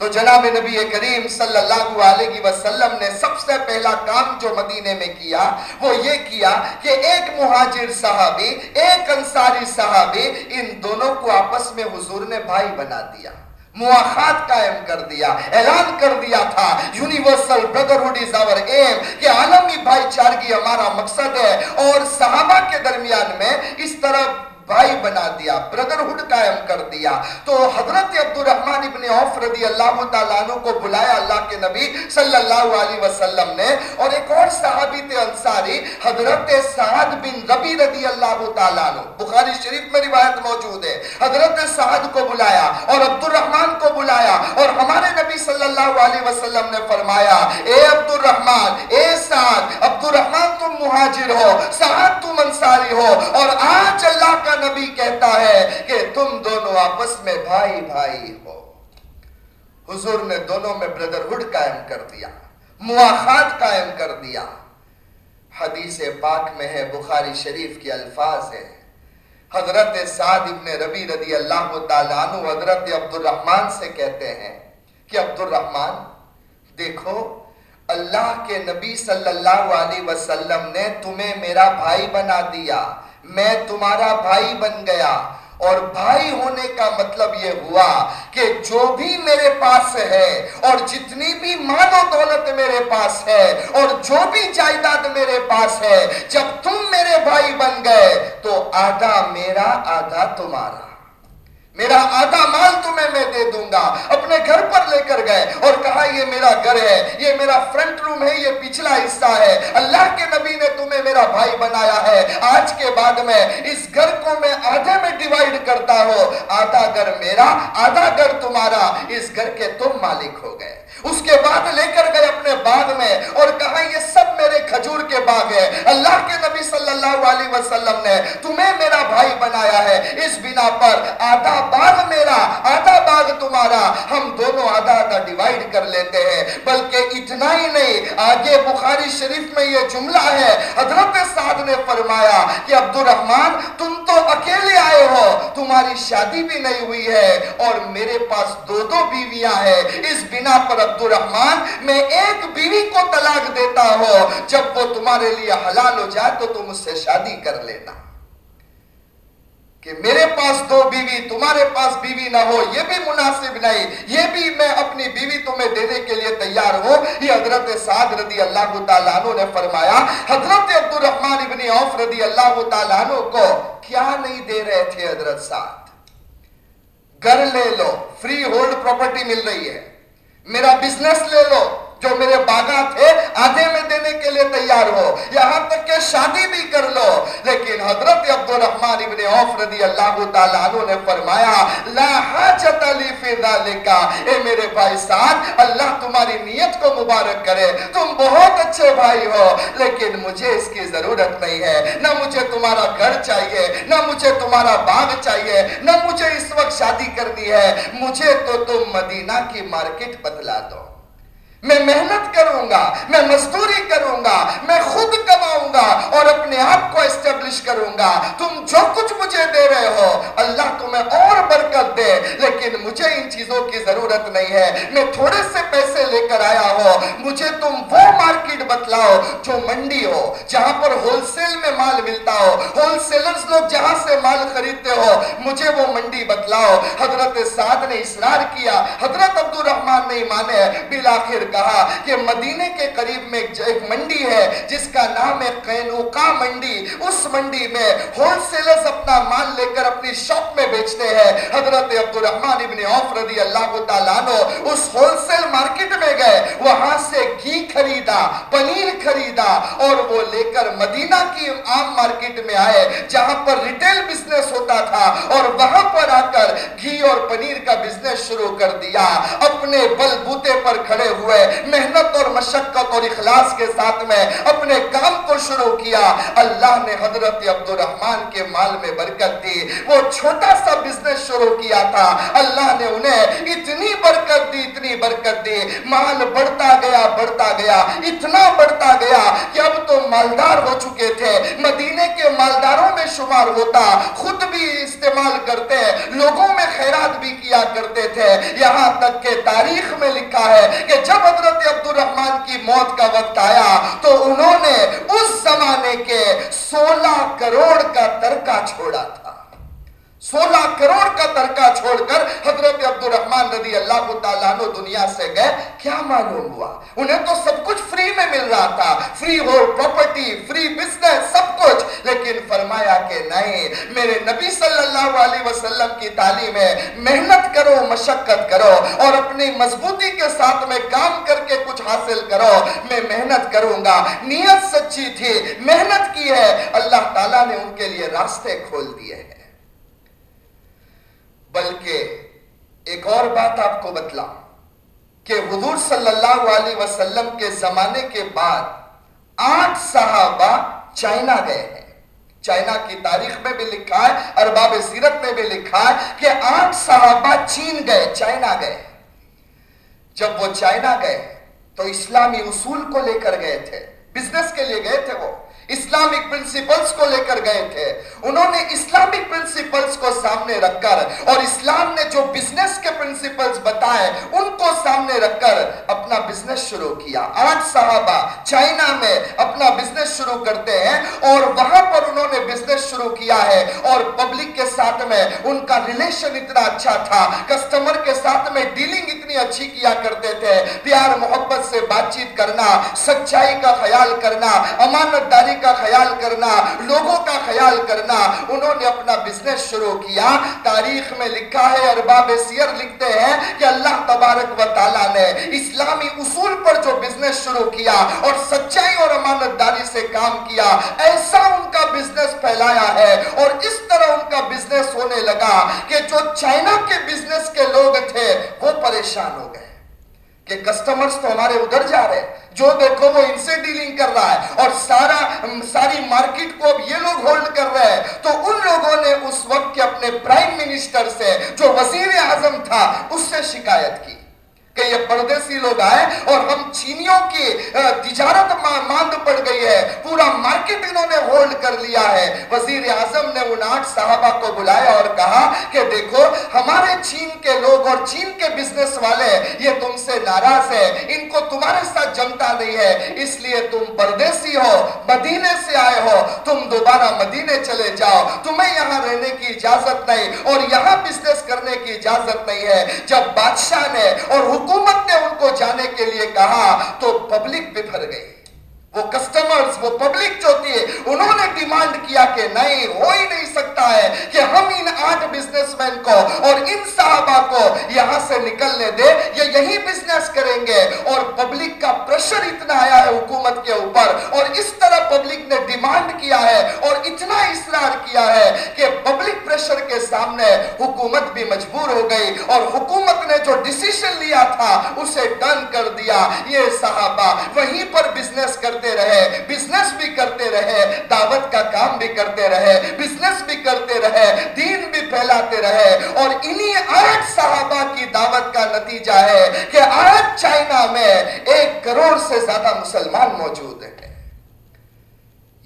تو جناب نبی کریم صلی اللہ علیہ وسلم نے سب سے پہلا کام جو مدینے میں کیا، وہ یہ کیا کہ ایک مہاجر صحابی، ایک انصاری صحابی ان دونوں کو آپس میں حضور نے بھائی بنا دیا۔ مواخات قائم کر دیا، اعلان کر دیا تھا، universal brotherhood is our aim کہ عالمی بھائی چارگی ہمارا مقصد ہے اور صحابہ کے درمیان میں اس طرح بھائی بنا دیا بردرہڈ قائم کر دیا۔ تو حضرت عبد الرحمن ابن عوف رضی اللہ تعالیٰ عنہ کو بلایا اللہ کے نبی صلی اللہ علیہ وسلم نے۔ اور ایک اور صحابی تھے انصاری، حضرت سعد بن ربی رضی اللہ تعالیٰ عنہ۔ بخاری شریف میں روایت موجود ہے۔ حضرت سعد کو بلایا اور عبد الرحمن کو بلایا۔ اور ہمارے نبی صلی اللہ علیہ وسلم نے فرمایا، اے عبد الرحمن اے سعد عبد الرحمن تم مہاجر ہو، سعد تم انصاری ہو۔ اور آج اللہ کا نبی کہتا ہے کہ تم دونوں آپس میں بھائی بھائی ہو۔ حضور نے دونوں میں بردرہڈ قائم کر دیا مواخات قائم کر دیا۔ حدیث پاک میں ہے، بخاری شریف کی الفاظ ہے حضرت سعد ابن ربی رضی اللہ تعالیٰ عنہ حضرت عبد الرحمن سے کہتے ہیں کہ عبد الرحمن دیکھو، اللہ کے نبی صلی اللہ علیہ وسلم نے تمہیں میرا بھائی بنا دیا۔ میں تمہارا بھائی بن گیا۔ اور بھائی ہونے کا مطلب یہ ہوا کہ جو بھی میرے پاس ہے اور جتنی بھی مال و دولت میرے پاس ہے اور جو بھی جائیداد میرے پاس ہے، جب تم میرے بھائی بن گئے تو آدھا میرا، آدھا تمہارا۔ میرا آدھا مال تمہیں میں دے دوں گا۔ اپنے گھر پر لے کر گئے اور کہا، یہ میرا گھر ہے، یہ میرا فرنٹ روم ہے، یہ پچھلا حصہ ہے۔ اللہ کے نبی نے تمہیں میرا بھائی بنایا ہے۔ آج کے بعد میں اس گھر کو میں آدھے میں ڈیوائیڈ کرتا ہوں۔ آدھا گھر میرا، آدھا گھر تمہارا۔ اس گھر کے تم مالک ہو گئے۔ اس کے بعد لے کر گئے اپنے باغ میں اور کہا، یہ سب میرے کھجور کے باغ ہے اللہ کے نبی صلی اللہ علیہ وسلم نے تمہیں میرا بھائی بنایا ہے۔ اس بنا پر آدھا باغ میرا، آدھا باغ تمہارا، ہم دونوں آدھا آدھا ڈیوائیڈ کر لیتے ہیں۔ بلکہ اتنا ہی نہیں، آگے بخاری شریف میں یہ جملہ ہے، حضرت سعد نے فرمایا کہ عبد الرحمن تم تو اکیلے آئے ہو، تمہاری شادی بھی نہیں ہوئی ہے، اور میرے پاس دو دو بیویاں ہیں۔ اس بنا پر عبد الرحمن میں ایک بیوی کو طلاق دیتا ہوں، جب وہ تمہارے لیے حلال ہو جائے تو تم اس سے شادی کر لینا۔ کہ میرے پاس دو بیوی، تمہارے پاس بیوی نہ ہو، یہ بھی مناسب نہیں۔ یہ بھی میں اپنی بیوی تمہیں دینے کے لیے تیار ہوں۔ یہ حضرت سعد رضی اللہ تعالیٰ عنہ نے فرمایا، حضرت عبد الرحمن ابن عوف رضی اللہ تعالیٰ عنہ کو کیا نہیں دے رہے تھے حضرت سعد؟ گھر لے لو، فری ہولڈ پراپرٹی مل رہی ہے۔ میرا بزنس لے لو۔ جو میرے باغات تھے آدھے میں دینے کے لیے تیار ہو۔ یہاں تک کہ شادی بھی کر لو۔ لیکن حضرت عبد الرحمن ابن عوف رضی اللہ تعالیٰ عنہ نے فرمایا، لا حاجت علی فی ذالکا۔ اے میرے بھائی ساتھ اللہ تمہاری نیت کو مبارک کرے۔ تم بہت اچھے بھائی ہو، لیکن مجھے اس کی ضرورت نہیں ہے۔ نہ مجھے تمہارا گھر چاہیے، نہ مجھے تمہارا باغ چاہیے، نہ مجھے اس وقت شادی کرنی ہے۔ مجھے تو تم مدینہ کی مارکیٹ بدلا دو۔ میں محنت کروں گا، میں مزدوری کروں گا، میں خود کماؤں گا اور اپنے آپ کو اسٹیبلش کروں گا۔ تم جو کچھ مجھے دے رہے ہو، اللہ تمہیں اور برکت دے، لیکن مجھے ان چیزوں کی ضرورت نہیں ہے۔ میں تھوڑے سے پیسے لے کر آیا ہو مجھے تم وہ مارکیٹ بتلاؤ جو منڈی ہو، جہاں پر ہول سیل میں مال ملتا ہو۔ ہول سیلرز لوگ جہاں سے مال خریدتے ہو، مجھے وہ منڈی بتلاؤ۔ حضرت سعد نے اصرار کیا، حضرت عبد الرحمن نے مانے بلاخر کہا کہ مدینے کے قریب میں ایک منڈی ہے، جس کا نام ہے قینوقا منڈی۔ اس منڈی میں ہول سیلرز اپنا مال لے کر اپنی شاپ میں بیچتے ہیں۔ حضرت عبد الرحمن ابن عوف رضی اللہ تعالیٰ عنہ اس ہول سیل مارکٹ میں گئے۔ وہاں سے گھی خریدا، پنیر خریدا اور وہ لے کر مدینہ کی عام مارکٹ میں آئے، جہاں پر ریٹیل بزنس ہوتا تھا۔ اور وہاں پر آ کر گھی اور پنیر کا بزنس شروع کر دیا۔ اپنے بل بوتے پر کھڑے ہوئے۔ محنت اور مشقت اور اخلاص کے ساتھ میں اپنے کام کو شروع کیا۔ اللہ نے حضرت عبد الرحمن کے مال میں برکت دی۔ وہ چھوٹا سا بزنس شروع کیا تھا۔ اللہ نے انہیں اتنی برکت دی، اتنی برکت دی۔ مال بڑھتا گیا بڑھتا گیا، اتنا بڑھتا گیا کہ اب تو مالدار ہو چکے تھے۔ مدینے کے مالداروں میں شمار ہوتا، خود بھی استعمال کرتے، لوگوں میں خیرات بھی کیا کرتے تھے۔ یہاں تک کہ تاریخ میں لکھا ہے کہ جب حضرت عبد الرحمن کی موت کا وقت آیا تو انہوں نے اس زمانے کے سولہ کروڑ کا ترکہ چھوڑا تھا۔ سولہ کروڑ کا ترکہ چھوڑ کر حضرت عبد الرحمن رضی اللہ تعالیٰ دنیا سے گئے، کیا معلوم ہوا؟ انہیں تو سب کچھ فری میں مل رہا تھا۔ فری ہو پروپرٹی فری بزنس سب کچھ۔ لیکن فرمایا کہ نہیں، میرے نبی صلی اللہ علیہ وسلم کی تعلیم ہے۔ محنت کرو، مشقت کرو۔ اور اپنی مضبوطی کے ساتھ میں کام کر کے کچھ حاصل کرو۔ میں محنت کروں گا۔ نیت سچی تھی، محنت کی ہے۔ اللہ تعالیٰ نے ان کے لیے راستے کھول دیے ہیں۔ بلکہ ایک اور بات آپ کو بتلا کہ حضور صلی اللہ علیہ وسلم کے زمانے کے بعد آٹھ صحابہ چائنا گئے ہیں۔ چائنا کی تاریخ میں بھی لکھا ہے ارباب سیرت میں بھی لکھا ہے کہ آٹھ صحابہ چین گئے، چائنا گئے۔ جب وہ چائنا گئے تو اسلامی اصول کو لے کر گئے تھے، بزنس کے لیے گئے تھے وہ۔ اسلامک پرنسپلز کو لے کر گئے تھے۔ انہوں نے اسلامک پرنسپلز کو سامنے رکھ کر اور اسلام نے جو بزنس کے پرنسپلز بتائے، ان کو سامنے رکھ کر اپنا بزنس شروع کیا۔ آٹھ صحابہ چائنا میں اپنا بزنس شروع کرتے ہیں اور وہاں پر انہوں نے بزنس شروع کیا ہے اور پبلک کے ساتھ میں ان کا ریلیشن اتنا اچھا تھا، کسٹمر کے ساتھ میں ڈیلنگ اتنی اچھی کیا کرتے تھے۔ پیار محبت سے بات چیت کرنا، سچائی کا خیال کرنا امانت داری کا خیال کرنا، لوگوں کا خیال کرنا، انہوں نے اپنا بزنس شروع کیا۔ تاریخ میں لکھا ہے، ارباب سیر لکھتے ہیں کہ اللہ تبارک و تعالیٰ نے اسلامی اصول پر جو بزنس شروع کیا اور سچائی اور امانت داری سے کام کیا، ایسا ان کا بزنس پھیلایا ہے۔ اور اس طرح ان کا بزنس ہونے لگا کہ جو چائنا کے بزنس کے لوگ تھے، وہ پریشان ہو گئے۔ کہ کسٹمرز تو ہمارے ادھر جا رہے ہیں۔ جو دیکھو وہ ان سے ڈیلنگ کر رہا ہے اور سارا، ساری مارکیٹ کو اب یہ لوگ ہولڈ کر رہے ہیں۔ تو ان لوگوں نے اس وقت کے اپنے پرائم منسٹر سے جو وزیر اعظم تھا، اس سے شکایت کی۔ یہ پردیسی لوگ آئے اور ہم چینیوں کی تجارت ماند پڑ گئی ہے۔ پورا مارکٹ انہوں نے ہولڈ کر لیا ہے۔ وزیر اعظم نے ان آٹھ صحابہ کو بلایا اور کہا کہ دیکھو، ہمارے چین کے لوگ اور چین کے بزنس والے، یہ تم سے ناراض ہے۔ ان کو تمہارے ساتھ جمتا نہیں ہے۔ اس لیے تم پردیسی ہو، مدینے سے آئے ہو۔ تم دوبارہ مدینے چلے جاؤ۔ تمہیں یہاں رہنے کی اجازت نہیں اور یہاں بزنس کرنے کی اجازت نہیں ہے۔ جب بادشاہ نے اور حکومت حکومت نے ان کو جانے کے لیے کہا تو پبلک بفر گئی۔ وہ کسٹمرز وہ پبلک جو تھی انہوں نے ڈیمانڈ کیا کہ نہیں، ہو ہی نہیں سکتا ہے کہ ہم ان آٹھ بزنس مین کو اور ان صحابہ کو یہاں سے نکلنے دے یہ یہی بزنس کریں گے۔ اور پبلک کا پریشر اتنا آیا ہے حکومت کے اوپر، اور اس طرح پبلک نے ڈیمانڈ کیا ہے اور اتنا اصرار کیا ہے کہ پبلک پریشر کے سامنے حکومت بھی مجبور ہو گئی۔ اور حکومت نے جو ڈیسیشن لیا تھا، اسے ٹرن کر دیا۔ یہ صحابہ وہیں پر بزنس کرتے رہے بزنس بھی کرتے رہے، دعوت کا کام بھی کرتے رہے بزنس بھی کرتے رہے، دین بھی پھیلاتے رہے۔ اور انہی آٹھ صحابہ کی دعوت کا نتیجہ ہے کہ آج چائنا میں ایک کروڑ سے زیادہ مسلمان موجود ہیں۔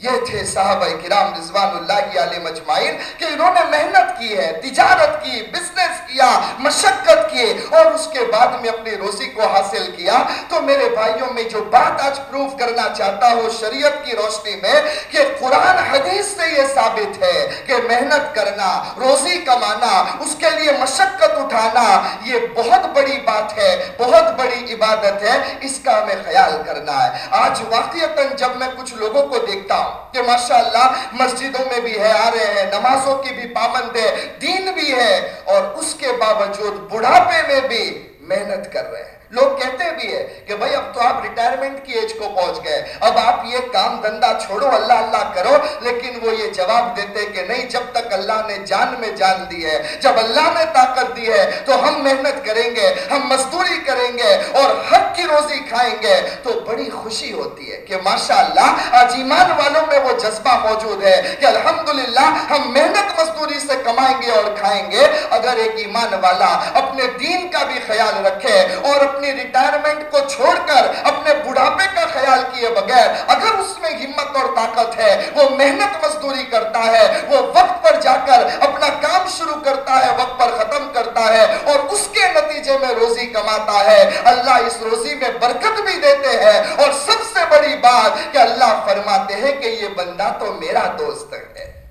یہ تھے صحابہ کرام رضوان اللہ کی علیہ مجمعین کہ انہوں نے محنت کی ہے، تجارت کی بزنس کیا، مشقت کی اور اس کے بعد میں اپنی روزی کو حاصل کیا۔ تو میرے بھائیوں، میں جو بات آج پروف کرنا چاہتا ہوں شریعت کی روشنی میں کہ قرآن حدیث سے یہ ثابت ہے کہ محنت کرنا، روزی کمانا، اس کے لیے مشقت اٹھانا، یہ بہت بڑی بات ہے، بہت بڑی عبادت ہے، اس کا ہمیں خیال کرنا ہے۔ آج واقعیتاً جب میں کچھ لوگوں کو دیکھتا ہوں کہ ماشاءاللہ مسجدوں میں بھی ہے، آ رہے ہیں، نمازوں کی بھی پابند ہے، دین بھی ہے اور اس کے باوجود بڑھاپے میں بھی محنت کر رہے ہیں۔ لوگ کہتے بھی ہے کہ بھائی اب تو آپ ریٹائرمنٹ کی ایج کو پہنچ گئے اب آپ یہ کام دندہ چھوڑو، اللہ اللہ کرو۔ لیکن وہ یہ جواب دیتے کہ نہیں، جب تک اللہ نے جان میں جان دی ہے، جب اللہ نے طاقت دی ہے، تو ہم محنت کریں گے، ہم مزدوری کریں گے اور حق کی روزی کھائیں گے۔ تو بڑی خوشی ہوتی ہے کہ ماشاءاللہ آج ایمان والوں میں وہ جذبہ موجود ہے کہ الحمدللہ ہم محنت مزدوری سے کمائیں گے اور کھائیں گے۔ اگر ایک ایمان والا اپنے دین کا بھی خیال رکھے اور اپنے اپنی ریٹائرمنٹ کو چھوڑ کر اپنے بڑھاپے کا خیال کیے بغیر اگر اس میں ہمت اور طاقت ہے، وہ محنت مزدوری کرتا ہے، وہ وقت پر جا کر اپنا کام شروع کرتا ہے، وقت پر ختم کرتا ہے اور اس کے نتیجے میں روزی کماتا ہے۔ اللہ اس روزی میں برکت بھی دیتے ہیں اور سب سے بڑی بات کہ اللہ فرماتے ہیں کہ یہ بندہ تو میرا دوست ہے۔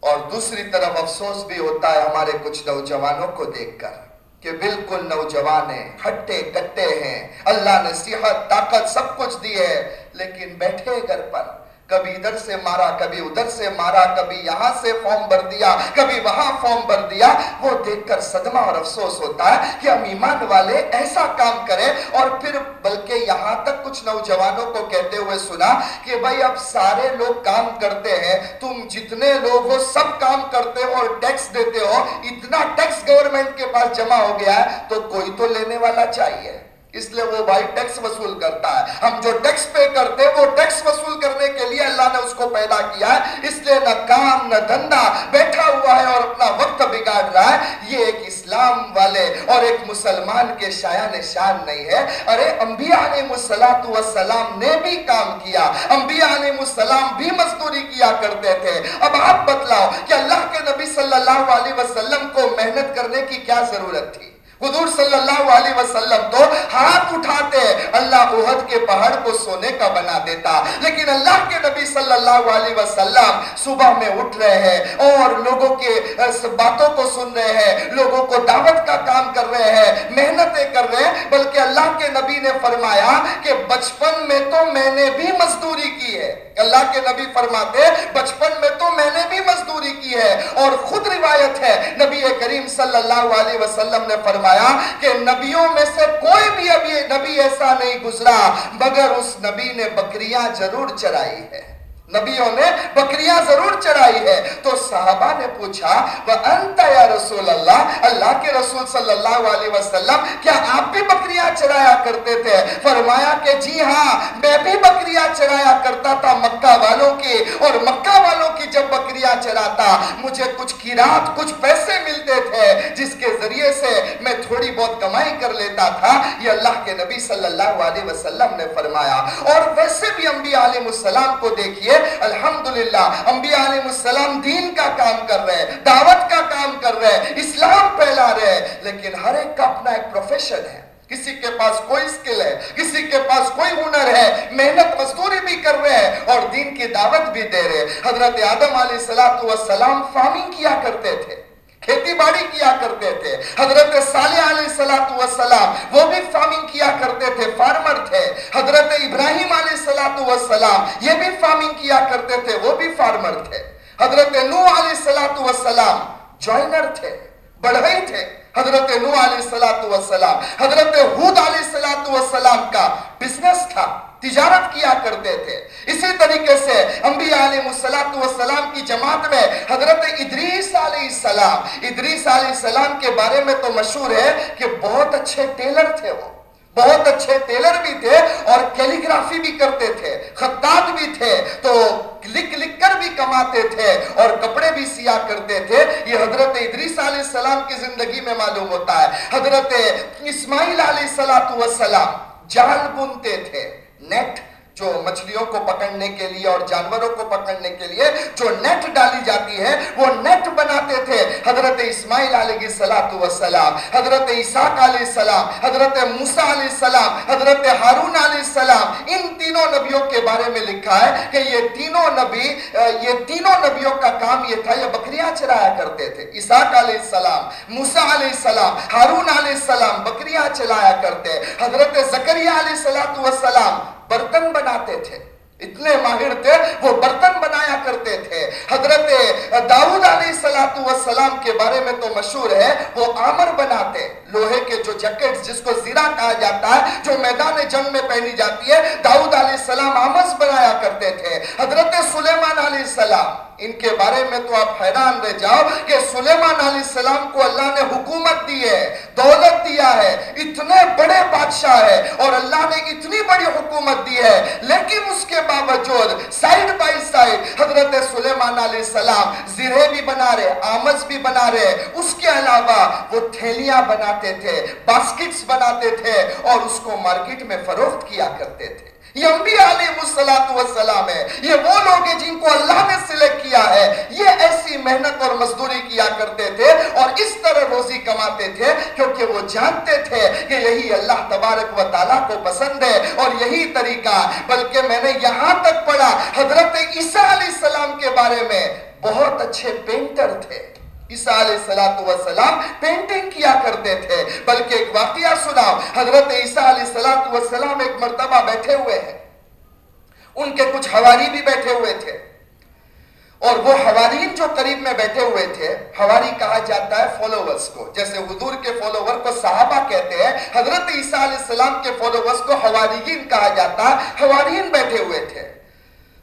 اور دوسری طرف افسوس بھی ہوتا ہے ہمارے کچھ نوجوانوں کو دیکھ کر۔ کہ بالکل نوجوان ہیں ہٹے کٹے ہیں۔ اللہ نے صحت، طاقت سب کچھ دی ہے، لیکن بیٹھے گھر پر کبھی ادھر سے مارا، کبھی ادھر سے مارا، کبھی یہاں سے فارم بھر دیا، کبھی وہاں فارم بھر دیا۔ وہ دیکھ کر صدمہ اور افسوس ہوتا ہے کہ ہم ایمان والے ایسا کام کریں اور پھر بلکہ یہاں تک کچھ نوجوانوں کو کہتے ہوئے سنا کہ بھائی اب سارے لوگ کام کرتے ہیں، تم جتنے لوگ ہو سب کام کرتے ہو اور ٹیکس دیتے ہو، اتنا ٹیکس گورنمنٹ کے پاس جمع ہو گیا ہے، تو کوئی تو لینے والا چاہیے۔ اس لیے وہ بھائی ٹیکس وصول کرتا ہے۔ ہم جو ٹیکس پے کرتے وہ ٹیکس وصول کرنے کے لیے اللہ نے اس کو پیدا کیا ہے۔ اس لیے نہ کام، نہ دھندا بیٹھا ہوا ہے اور اپنا وقت بگاڑ رہا ہے۔ یہ ایک اسلام والے اور ایک مسلمان کے شایان شان نہیں ہے۔ ارے، انبیاء علیہ السلام نے بھی کام کیا۔ انبیاء علیہ السلام بھی مزدوری کیا کرتے تھے۔ اب آپ بتلاؤ کہ اللہ کے نبی صلی اللہ علیہ وسلم کو محنت کرنے کی کیا ضرورت تھی؟ حضور صلی اللہ علیہ وسلم تو ہاتھ اٹھاتے، اللہ احد کے پہاڑ کو سونے کا بنا دیتا۔ لیکن اللہ کے نبی صلی اللہ علیہ وسلم صبح میں اٹھ رہے ہیں اور لوگوں کے باتوں کو سن رہے ہیں، لوگوں کو دعوت کا کام کر رہے ہیں، محنتیں کر رہے ہیں۔ بلکہ اللہ کے نبی نے فرمایا کہ بچپن میں تو میں نے بھی مزدوری کی ہے۔ اللہ کے نبی فرماتے بچپن میں تو میں نے بھی مزدوری کی ہے۔ اور خود روایت ہے، نبی کریم صلی اللہ علیہ وسلم نے فرمایا کہ نبیوں میں سے کوئی بھی ابھی نبی ایسا نہیں گزرا، مگر اس نبی نے بکریاں ضرور چرائی ہے نبیوں نے بکریاں ضرور چڑھائی ہے تو صحابہ نے پوچھا، وَأَنْتَ يَا رسول اللہ؟ اللہ کے رسول صلی اللہ علیہ وسلم، کیا آپ بھی بکریاں چڑھایا کرتے تھے؟ فرمایا کہ جی ہاں میں بھی بکریاں چڑھایا کرتا تھا مکہ والوں کی۔ اور مکہ والوں کی جب بکریاں چڑھاتا، مجھے کچھ کیرات، کچھ پیسے ملتے تھے، جس کے ذریعے سے میں تھوڑی بہت کمائی کر لیتا تھا۔ یہ اللہ کے نبی صلی اللہ علیہ وسلم نے فرمایا۔ اور ویسے بھی انبیاء علیہ السلام کو دیکھئے الحمدللہ، انبیاء علیہ السلام دین کا کام کر رہے ہیں، دعوت کا کام کر رہے ہیں، اسلام پھیلا رہے ہیں، لیکن ہر ایک کا اپنا ایک پروفیشن ہے۔ کسی کے پاس کوئی سکل ہے، کسی کے پاس کوئی ہنر ہے، محنت مزدوری بھی کر رہے ہیں اور دین کی دعوت بھی دے رہے حضرت آدم علیہ السلام فارمنگ کیا کرتے تھے؟ کھیتی باڑی کیا کرتے تھے۔ حضرت صالح علیہ السلام وہ بھی فارمنگ کیا کرتے تھے فارمر تھے۔ حضرت ابراہیم علیہ السلام یہ بھی فارمنگ کیا کرتے تھے، وہ بھی فارمر تھے۔ حضرت نو علیہ السلام جوائنر تھے، بڑھئی تھے۔ حضرت نو علیہ السلام حضرت حود علیہ السلام کا بزنس تھا، تجارت کیا کرتے تھے۔ اسی طریقے سے انبیاء علیہ السلام کی جماعت میں حضرت ادریس علیہ السلام، ادریس علیہ السلام کے بارے میں تو مشہور ہے کہ بہت اچھے ٹیلر تھے وہ۔ بہت اچھے ٹیلر بھی تھے اور کیلیگرافی بھی کرتے تھے، خطاط بھی تھے، تو لکھ لکھ کر بھی کماتے تھے اور کپڑے بھی سیا کرتے تھے۔ یہ حضرت ادریس علیہ السلام کی زندگی میں معلوم ہوتا ہے۔ حضرت اسماعیل علیہ السلام جال بنتے تھے، نیٹ جو مچھلیوں کو پکڑنے کے لیے اور جانوروں کو پکڑنے کے لیے جو نیٹ ڈالی جاتی ہے، وہ نیٹ بناتے تھے۔ حضرت اسماعیل علیہ السلام حضرت عیساق علیہ السلام، حضرت موسیٰ علیہ السلام، حضرت حارون علیہ السلام، ان تینوں نبیوں کے بارے میں لکھا ہے کہ یہ تینوں نبی، یہ تینوں نبیوں کا کام یہ تھا، یہ بکریاں چلایا کرتے تھے۔ عیساق علیہ السلام، موسیٰ علیہ السلام حارون علیہ السلام بکریاں چلایا کرتے۔ حضرت زکریہ علیہ السلام برتن بناتے تھے۔ اتنے ماہر تھے، وہ برتن بنایا کرتے تھے۔ حضرت داؤد علیہ السلام کے بارے میں تو مشہور ہے، وہ آمر بناتے۔ لوہے کے جو جیکٹ جس کو زیرہ کہا جاتا ہے، جو میدان جنگ میں پہنی جاتی ہے، داؤد علیہ السلام آمس بنایا کرتے تھے۔ حضرت سلیمان علیہ السلام ان کے بارے میں تو آپ حیران رہ جاؤ کہ سلیمان علیہ السلام کو اللہ نے حکومت دی ہے، دولت دیا ہے، اتنے بڑے بادشاہ ہے اور اللہ نے اتنی بڑی حکومت دی ہے۔ لیکن اس کے باوجود سائیڈ بائی سائیڈ حضرت سلیمان علیہ السلام زیرے بھی بنا رہے آمز بھی بنا رہے۔ اس کے علاوہ وہ تھیلیاں بناتے تھے باسکٹس بناتے تھے اور اس کو مارکیٹ میں فروخت کیا کرتے تھے۔ یہ انبیاء علیہ السلام ہے۔ یہ وہ لوگ ہیں جن کو اللہ نے سلیکٹ کیا ہے۔ یہ ایسی محنت اور مزدوری کیا کرتے تھے اور اس طرح روزی کماتے تھے کیونکہ وہ جانتے تھے کہ یہی اللہ تبارک و تعالیٰ کو پسند ہے اور یہی طریقہ۔ بلکہ میں نے یہاں تک پڑھا، حضرت عیسیٰ علیہ السلام کے بارے میں بہت اچھے پینٹر تھے۔ عیسیٰ علیہ السلام پینٹنگ کیا کرتے تھے؟ بلکہ ایک واقعہ سناؤ، حضرت عیسیٰ علیہ السلام ایک مرتبہ بیٹھے ہوئے ہیں۔ ان کے کچھ حواری بھی بیٹھے ہوئے تھے۔ اور وہ حوارین جو قریب میں بیٹھے ہوئے تھے، حواری کہا جاتا ہے فالوورز کو۔ جیسے حضور کے فالوور کو صحابہ کہتے ہیں، حضرت عیسیٰ علیہ السلام کے فالوورز کو حواریین کہا جاتا ہے حوارین بیٹھے ہوئے تھے۔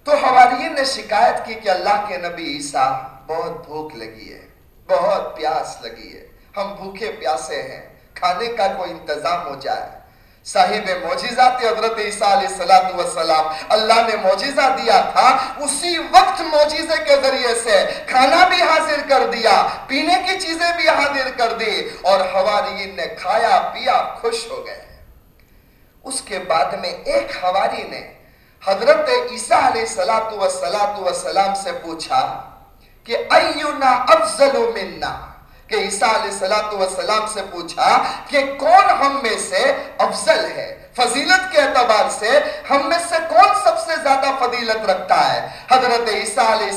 تو حواریین نے شکایت کی کہ اللہ کے نبی عیسیٰ بہت بھوک لگی ہے۔ بہت پیاس لگی ہے۔ ہم بھوکے پیاسے ہیں۔ کھانے کا کوئی انتظام ہو جائے۔ صاحب موجزہ تھے حضرت عیسیٰ علیہ السلام اللہ نے موجزہ دیا تھا۔ اسی وقت موجزے کے ذریعے سے کھانا بھی حاضر کر دیا۔ پینے کی چیزیں بھی حاضر کر دی۔ اور حواریین نے کھایا، پیا، خوش ہو گئے۔ اس کے بعد میں ایک حواری نے حضرت عیسیٰ علیہ السلام سے پوچھا کہ اینا افضل مننا کہ عیسیٰ علیہ السلام سے پوچھا کہ کون ہم میں سے افضل ہے؟ فضیلت کے اعتبار سے ہم میں سے فضیلت رکھتا ہے۔ حضرت عیسیٰ علیہ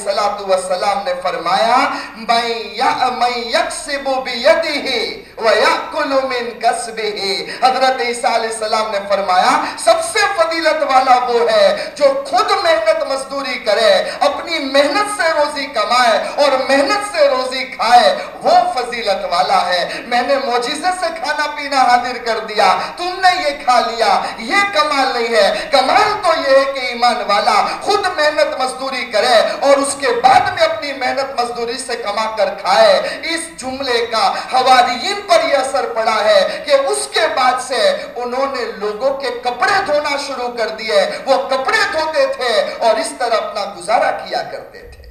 السلام نے فرمایا میں یکسب بیدہی ویاکل من کسبہی حضرت عیسیٰ علیہ السلام نے فرمایا، سب سے فضیلت والا وہ ہے جو خود محنت مزدوری کرے، اپنی محنت سے روزی کمائے اور محنت سے روزی کھائے۔ وہ فضیلت والا ہے۔ میں نے موجزے سے کھانا پینا حاضر کر دیا، تم نے یہ کھا لیا، یہ کمال نہیں ہے۔ کمال تو یہ ہے کہ ایمان والا خود محنت مزدوری کرے اور اس کے بعد میں اپنی محنت مزدوری سے کما کر کھائے۔ اس جملے کا ہواریین پر یہ اثر پڑا ہے کہ اس کے بعد سے انہوں نے لوگوں کے کپڑے دھونا شروع کر دیے۔ وہ کپڑے دھوتے تھے اور اس طرح اپنا گزارا کیا کرتے تھے۔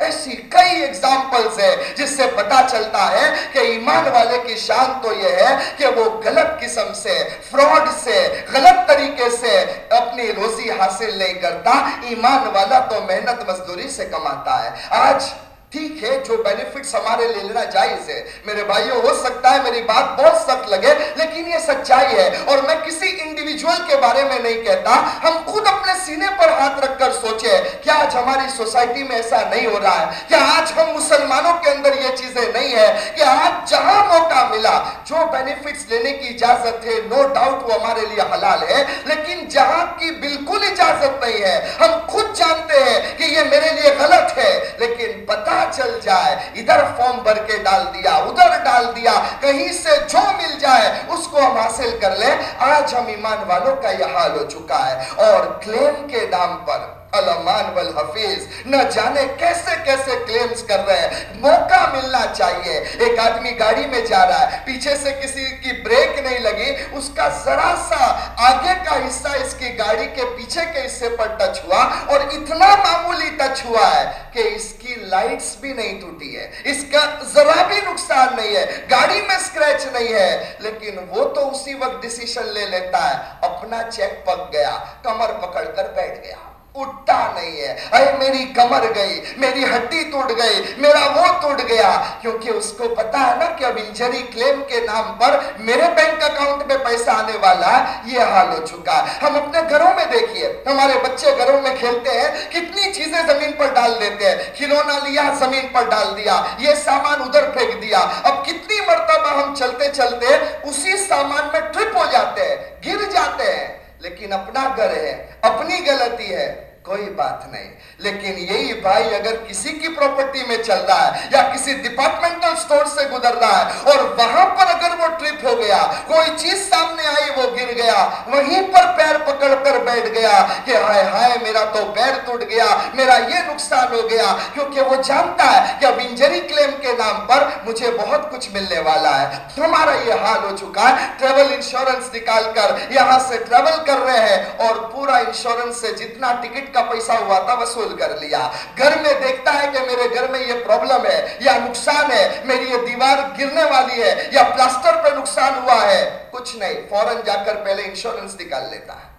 ایسی کئی ایگزامپلز ہے جس سے پتا چلتا ہے کہ ایمان والے کی شان تو یہ ہے کہ وہ غلط قسم سے فراڈ سے، غلط طریقے سے اپنی روزی حاصل نہیں کرتا، ایمان والا تو محنت مزدوری سے کماتا ہے۔ آج ٹھیک ہے، جو بینیفٹس ہمارے لے لینا جائز ہے۔ میرے بھائیوں ہو سکتا ہے میری بات بہت سخت لگے، لیکن یہ سچائی ہے۔ اور میں کسی انڈیویجول کے بارے میں نہیں کہتا۔ ہم خود اپنے سینے پر ہاتھ رکھ کر سوچے کیا آج ہماری سوسائٹی میں ایسا نہیں ہو رہا ہے؟ کیا آج ہم مسلمانوں کے اندر یہ چیزیں نہیں ہے کہ آج جہاں موقع ملا، جو بینیفٹس لینے کی اجازت ہے نو ڈاؤٹ وہ ہمارے لیے حلال ہے۔ لیکن جہاں کی بالکل اجازت نہیں ہے، ہم خود جانتے ہیں کہ یہ میرے لیے غلط ہے لیکن لیکن پتا چل جائے، ادھر فارم بھر کے ڈال دیا، ادھر ڈال دیا، کہیں سے جو مل جائے، اس کو ہم حاصل کر لیں۔ آج ہم ایمان والوں کا یہ حال ہو چکا ہے اور کلیم کے نام پر علمان والحفیظ، نہ جانے کیسے کیسے کلیمز کر رہے ہیں۔ موقع ملنا چاہیے۔ ایک آدمی گاڑی میں جا رہا ہے، پیچھے سے کسی کی بریک نہیں لگی۔ اس کا ذرا سا آگے کا حصہ اس کی گاڑی کے پیچھے کے حصے پر ٹچ ہوا اور اتنا معمولی ٹچ ہوا ہے کہ اس کی لائٹس بھی نہیں ٹوٹی ہے۔ اس کا ذرا بھی نقصان نہیں ہے۔ گاڑی میں سکریچ نہیں ہے، لیکن وہ تو اسی وقت ڈیسیشن لے لیتا ہے۔ اپنا چیک پک گیا، کمر پکڑ کر بیٹھ گیا۔ اٹھتا نہیں ہے۔ اے میری کمر گئی، میری ہڈی ٹوٹ گئی، میرا وہ ٹوٹ گیا۔ کیونکہ اس کو پتا ہے نا کہ اب انجری کلیم کے نام پر میرے بینک اکاؤنٹ میں پیسہ آنے والا یہ حال ہو چکا۔ ہے ہم اپنے گھروں میں دیکھیے، ہمارے بچے گھروں میں کھیلتے ہیں، کتنی چیزیں زمین پر ڈال دیتے ہیں۔ کھلونا لیا، زمین پر ڈال دیا، یہ سامان ادھر پھینک دیا۔ اب کتنی مرتبہ ہم چلتے چلتے اسی سامان میں ٹرپ ہو جاتے ہیں، گر جاتے ہیں۔ لیکن اپنا گھر ہے، اپنی غلطی ہے، کوئی بات نہیں۔ لیکن یہی بھائی اگر کسی کی پراپرٹی میں چل رہا ہے یا کسی ڈپارٹمنٹل سٹور سے گزر رہا ہے اور وہاں پر اگر وہ ٹرپ ہو گیا، کوئی چیز سامنے آئی، وہ گر گیا، وہیں پر پیر پکڑ کر بیٹھ گیا کہ ہائے ہائے، میرا تو پیر ٹوٹ گیا، میرا یہ نقصان ہو گیا، کیونکہ وہ جانتا ہے کہ اب انجری کلیم کے نام پر مجھے بہت کچھ ملنے والا ہے۔ ہمارا یہ حال ہو چکا ہے۔ ٹریول انشورنس نکال کر یہاں سے ٹریول کر رہے ہیں اور پورا انشورنس سے جتنا ٹکٹ کا پیسہ ہوا تھا وصول کر لیا۔ گھر میں دیکھتا ہے کہ میرے گھر میں یہ پرابلم ہے، یا نقصان ہے۔ میری یہ دیوار گرنے والی ہے، یا پلاسٹر پہ نقصان ہوا ہے۔ کچھ نہیں فوراں جا کر پہلے انشورنس نکال لیتا ہے۔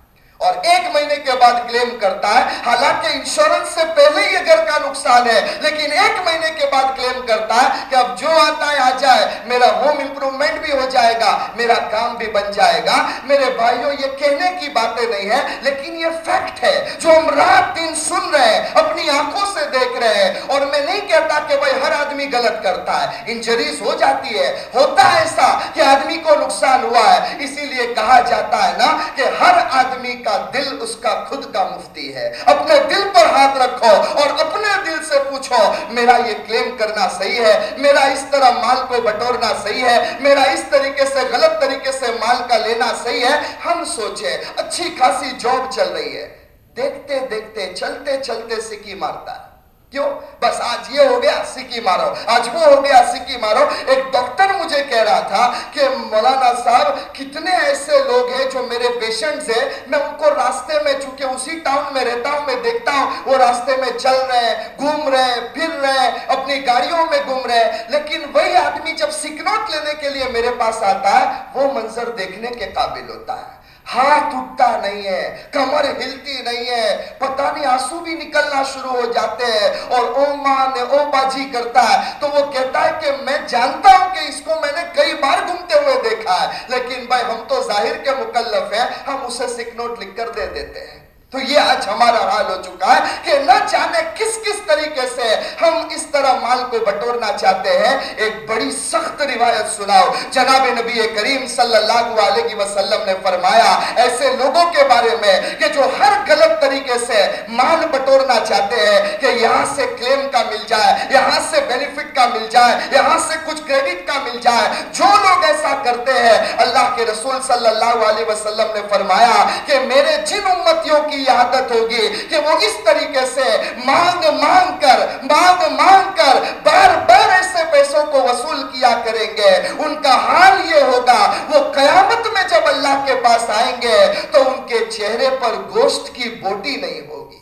اور ایک مہینے کے بعد کلیم کرتا ہے. حالانکہ انشورنس سے پہلے یہ گھر کا نقصان ہے، لیکن ایک مہینے کے بعد کلیم کرتا ہے کہ اب جو آتا ہے، آ جائے. میرا ہوم امپرومنٹ بھی ہو جائے گا، میرا کام بھی بن جائے گا. میرے بھائیوں، یہ کہنے کی باتیں نہیں ہیں، لیکن یہ فیکٹ ہے، جو ہم رات دن سن رہے ہیں، اپنی آنکھوں سے دیکھ رہے ہیں. اور میں نہیں کہتا کہ بھائی ہر آدمی غلط کرتا ہے انجریز ہو جاتی ہے. ہوتا ہے ایسا کہ آدمی کو نقصان ہوا ہے، اسی لیے کہا جاتا ہے نا کہ ہر آدمی کا کا دل اس کا خود کا مفتی ہے۔ اپنے دل پر ہاتھ رکھو اور اپنے دل سے پوچھو، میرا یہ کلیم کرنا صحیح ہے؟ میرا اس طرح مال کو بٹورنا صحیح ہے؟ میرا اس طریقے سے غلط طریقے سے مال کا لینا صحیح ہے؟ ہم سوچیں، اچھی خاصی جاب چل رہی ہے۔ دیکھتے دیکھتے، چلتے چلتے سکی مارتا ہے۔ کیوں بس آج یہ ہو گیا سکی مارو آج وہ ہو گیا سکی مارو ایک ڈاکٹر مجھے کہہ رہا تھا کہ مولانا صاحب کتنے ایسے لوگ ہیں جو میرے پیشنٹس ہیں میں ان کو راستے میں چونکہ اسی ٹاؤن میں رہتا ہوں میں دیکھتا ہوں وہ راستے میں چل رہے ہیں گھوم رہے ہیں پھر رہے ہیں اپنی گاڑیوں میں گھوم رہے ہیں لیکن وہی آدمی جب سکنوٹ لینے کے لیے میرے پاس آتا ہے وہ منظر دیکھنے کے قابل ہوتا ہے ہاتھ اٹھتا نہیں ہے، کمر ہلتی نہیں ہے، پتہ نہیں آنسو بھی نکلنا شروع ہو جاتے ہیں اور او ماں نے او باجی کرتا ہے۔ تو وہ کہتا ہے کہ میں جانتا ہوں کہ اس کو میں نے کئی بار گھومتے ہوئے دیکھا ہے، لیکن بھائی ہم تو ظاہر کے مکلف ہیں، ہم اسے سکنوٹ لکھ کر دے دیتے ہیں۔ تو یہ آج ہمارا حال ہو چکا ہے کہ نہ جانے کس کس طریقے سے ہم اس طرح مال کو بٹورنا چاہتے ہیں۔ ایک بڑی سخت روایت سناؤ۔ جناب نبی کریم صلی اللہ علیہ وسلم نے فرمایا، ایسے لوگوں کے بارے میں کہ جو ہر غلط طریقے سے مال بٹورنا چاہتے ہیں، کہ یہاں سے کلیم کا مل جائے، یہاں سے بینیفٹ کا مل جائے، یہاں سے کچھ کریڈٹ کا مل جائے۔ جو لوگ ایسا کرتے ہیں، اللہ کے رسول صلی اللہ علیہ وسلم نے فرمایا کہ میرے جن امتیوں کی کی عادت ہوگی کہ وہ اس طریقے سے مانگ مانگ کر، مانگ مانگ کر بار بار ایسے پیسوں کو وصول کیا کریں گے۔ ان کا حال یہ ہوگا، وہ قیامت میں جب اللہ کے پاس آئیں گے تو ان کے چہرے پر گوشت کی بوٹی نہیں ہوگی۔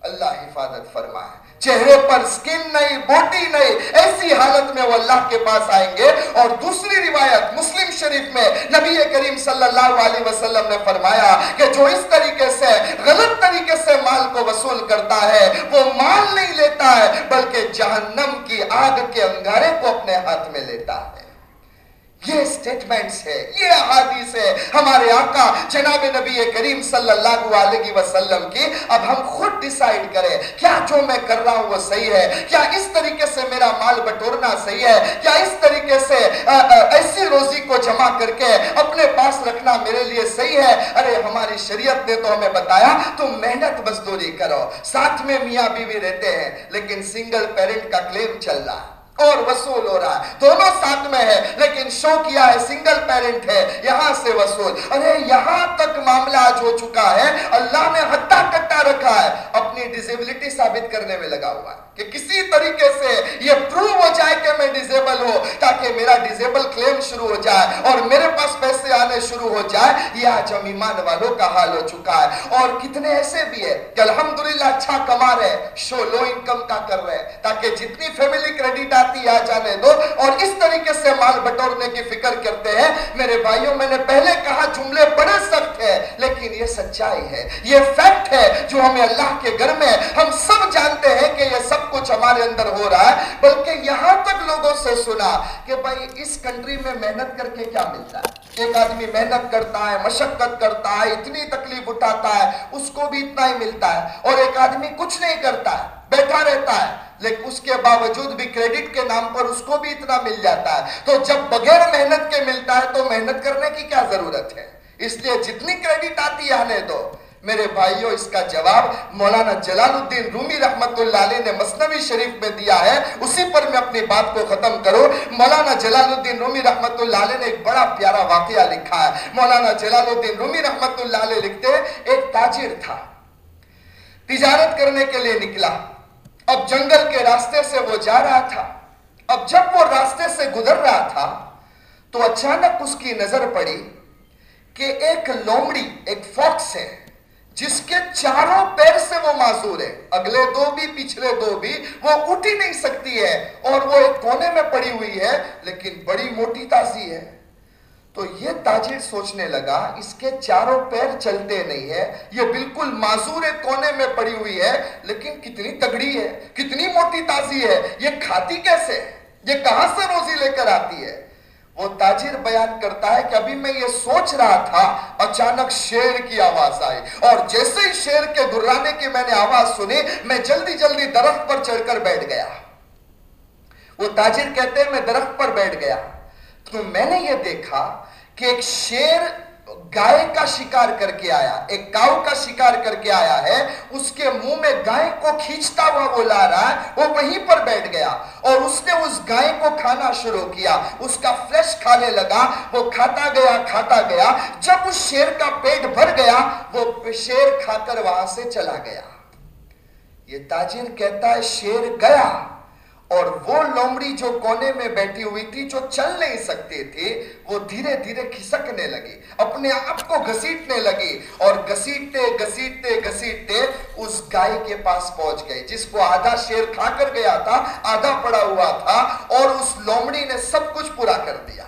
اللہ حفاظت فرمائے۔ چہرے پر سکن نہیں بوٹی نہیں، ایسی حالت میں وہ اللہ کے پاس آئیں گے۔ اور دوسری روایت مسلم شریف میں نبی کریم صلی اللہ علیہ وسلم نے فرمایا کہ جو اس طریقے سے، غلط طریقے سے مال کو وصول کرتا ہے، وہ مال نہیں لیتا ہے، بلکہ جہنم کی آگ کے انگارے کو اپنے ہاتھ میں لیتا ہے۔ یہ سٹیٹمنٹس ہے یہ احادیث ہے ہمارے آقا جناب نبی کریم صلی اللہ علیہ وسلم کی، اب ہم خود ڈیسائیڈ کریں، کیا جو میں کر رہا ہوں وہ صحیح ہے؟ کیا اس طریقے سے میرا مال بٹورنا صحیح ہے؟ کیا اس طریقے سے ایسی روزی کو جمع کر کے اپنے پاس رکھنا میرے لیے صحیح ہے؟ ارے، ہماری شریعت نے تو ہمیں بتایا، تم محنت مزدوری کرو۔ ساتھ میں میاں بیوی رہتے ہیں، لیکن سنگل پیرنٹ کا کلیم چل رہا ہے۔ اور وصول ہو رہا ہے۔ دونوں ساتھ میں ہے، لیکن شو کیا ہے؟ سنگل پیرنٹ ہے، یہاں سے وصول۔ ارے، یہاں تک معاملہ آج ہو چکا ہے۔ اللہ نے حتہ کٹا رکھا ہے۔ اپنی ڈیزیبلٹی ثابت کرنے میں لگا ہوا ہے کہ کسی طریقے سے یہ پروو ہو جائے کہ میں ڈیزیبل ہو تاکہ میرا ڈیزیبل کلیم شروع ہو جائے اور میرے پاس پیسے آنے شروع ہو جائے۔ یہ آج ہم ایمان والوں کا حال ہو چکا ہے۔ اور کتنے ایسے بھی ہے کہ الحمدللہ اچھا کما رہے شو لو انکم کا کر رہے تاکہ جتنی فیملی کریڈٹ آتی آ جانے دو۔ اور اس طریقے سے مال بٹورنے کی فکر کرتے ہیں۔ میرے بھائیوں، میں نے پہلے کہا جملے بڑے سخت ہیں، لیکن یہ سچائی ہے۔ یہ فیکٹ ہے جو ہمیں اللہ کے گھر میں ہم سب جانتے ہیں کہ یہ سب کچھ ہمارے اندر ہو رہا ہے۔ بلکہ یہاں تک لوگوں سے سنا کہ بھائی، اس کنٹری میں محنت کر کے کیا ملتا ہے؟ ایک آدمی محنت کرتا ہے، مشقت کرتا ہے، اتنی تکلیف اٹھاتا ہے، اس کو بھی اتنا ہی ملتا ہے۔ اور ایک آدمی کچھ نہیں کرتا ہے، بیٹھا رہتا ہے۔ لیکن اس کے باوجود بھی کریڈٹ کے نام پر اس کو بھی اتنا مل جاتا ہے۔ تو جب بغیر محنت کے ملتا ہے تو محنت کرنے کی کیا ضرورت ہے؟ اس لیے جتنی کریڈٹ آتی ہے آنے دو۔ میرے بھائیوں اس کا جواب مولانا جلال الدین رومی رحمت اللہ علیہ نے مصنوی شریف میں دیا ہے۔ اسی پر میں اپنی بات کو ختم کروں۔ مولانا جلال الدین رومی رحمت اللہ علیہ نے ایک بڑا پیارا واقعہ لکھا ہے۔ مولانا جلال الدین رومی رحمت اللہ علیہ لکھتے، ایک تاجر تھا۔ تجارت کرنے کے لیے نکلا۔ اب جنگل کے راستے سے وہ جا رہا تھا۔ اب جب وہ راستے سے گزر رہا تھا، تو اچانک اس کی نظر پڑی کہ ایک لومڑی، ایک فوکس ہے، جس کے چاروں پیر سے وہ معذور ہے۔ اگلے دو بھی، پچھلے دو بھی وہ اٹھ ہی نہیں سکتی ہے اور وہ ایک کونے میں پڑی ہوئی ہے، لیکن بڑی موٹی تازی ہے۔ تو یہ تاجر سوچنے لگا، اس کے چاروں پیر چلتے نہیں ہے یہ بالکل معذور کونے میں پڑی ہوئی ہے، لیکن کتنی تگڑی ہے، کتنی موٹی تازی ہے۔ یہ کھاتی کیسے؟ یہ کہاں سے روزی لے کر آتی ہے؟ وہ تاجر بیان کرتا ہے کہ ابھی میں یہ سوچ رہا تھا، اچانک شیر کی آواز آئی۔ اور جیسے ہی شیر کے گرانے کی میں نے آواز سنی، میں جلدی جلدی درخت پر چڑھ کر بیٹھ گیا۔ وہ تاجر کہتے ہیں، میں درخت پر بیٹھ گیا۔ تو میں نے یہ دیکھا کہ ایک شیر گائے کا شکار کر کے آیا، ایک کاؤ کا شکار کر کے آیا ہے، اس کے منہ میں گائے کو کھینچتا ہوا وہ لا رہا ہے، وہ وہیں پر بیٹھ گیا اور اس نے اس گائے کو کھانا شروع کیا، اس کا فلیش کھانے لگا، وہ کھاتا گیا کھاتا گیا، جب اس شیر کا پیٹ بھر گیا، وہ شیر کھا کر وہاں سے چلا گیا۔ یہ تاجر کہتا ہے، شیر گیا۔ اور وہ لومڑی جو کونے میں بیٹھی ہوئی تھی جو چل نہیں سکتے تھے، وہ دھیرے دھیرے کھسکنے لگی اپنے آپ کو گھسیٹنے لگی اور گھسیٹتے گھسیٹتے گھسیٹتے اس گائے کے پاس پہنچ گئی جس کو آدھا شیر کھا کر گیا تھا، آدھا پڑا ہوا تھا اور اس لومڑی نے سب کچھ پورا کر دیا۔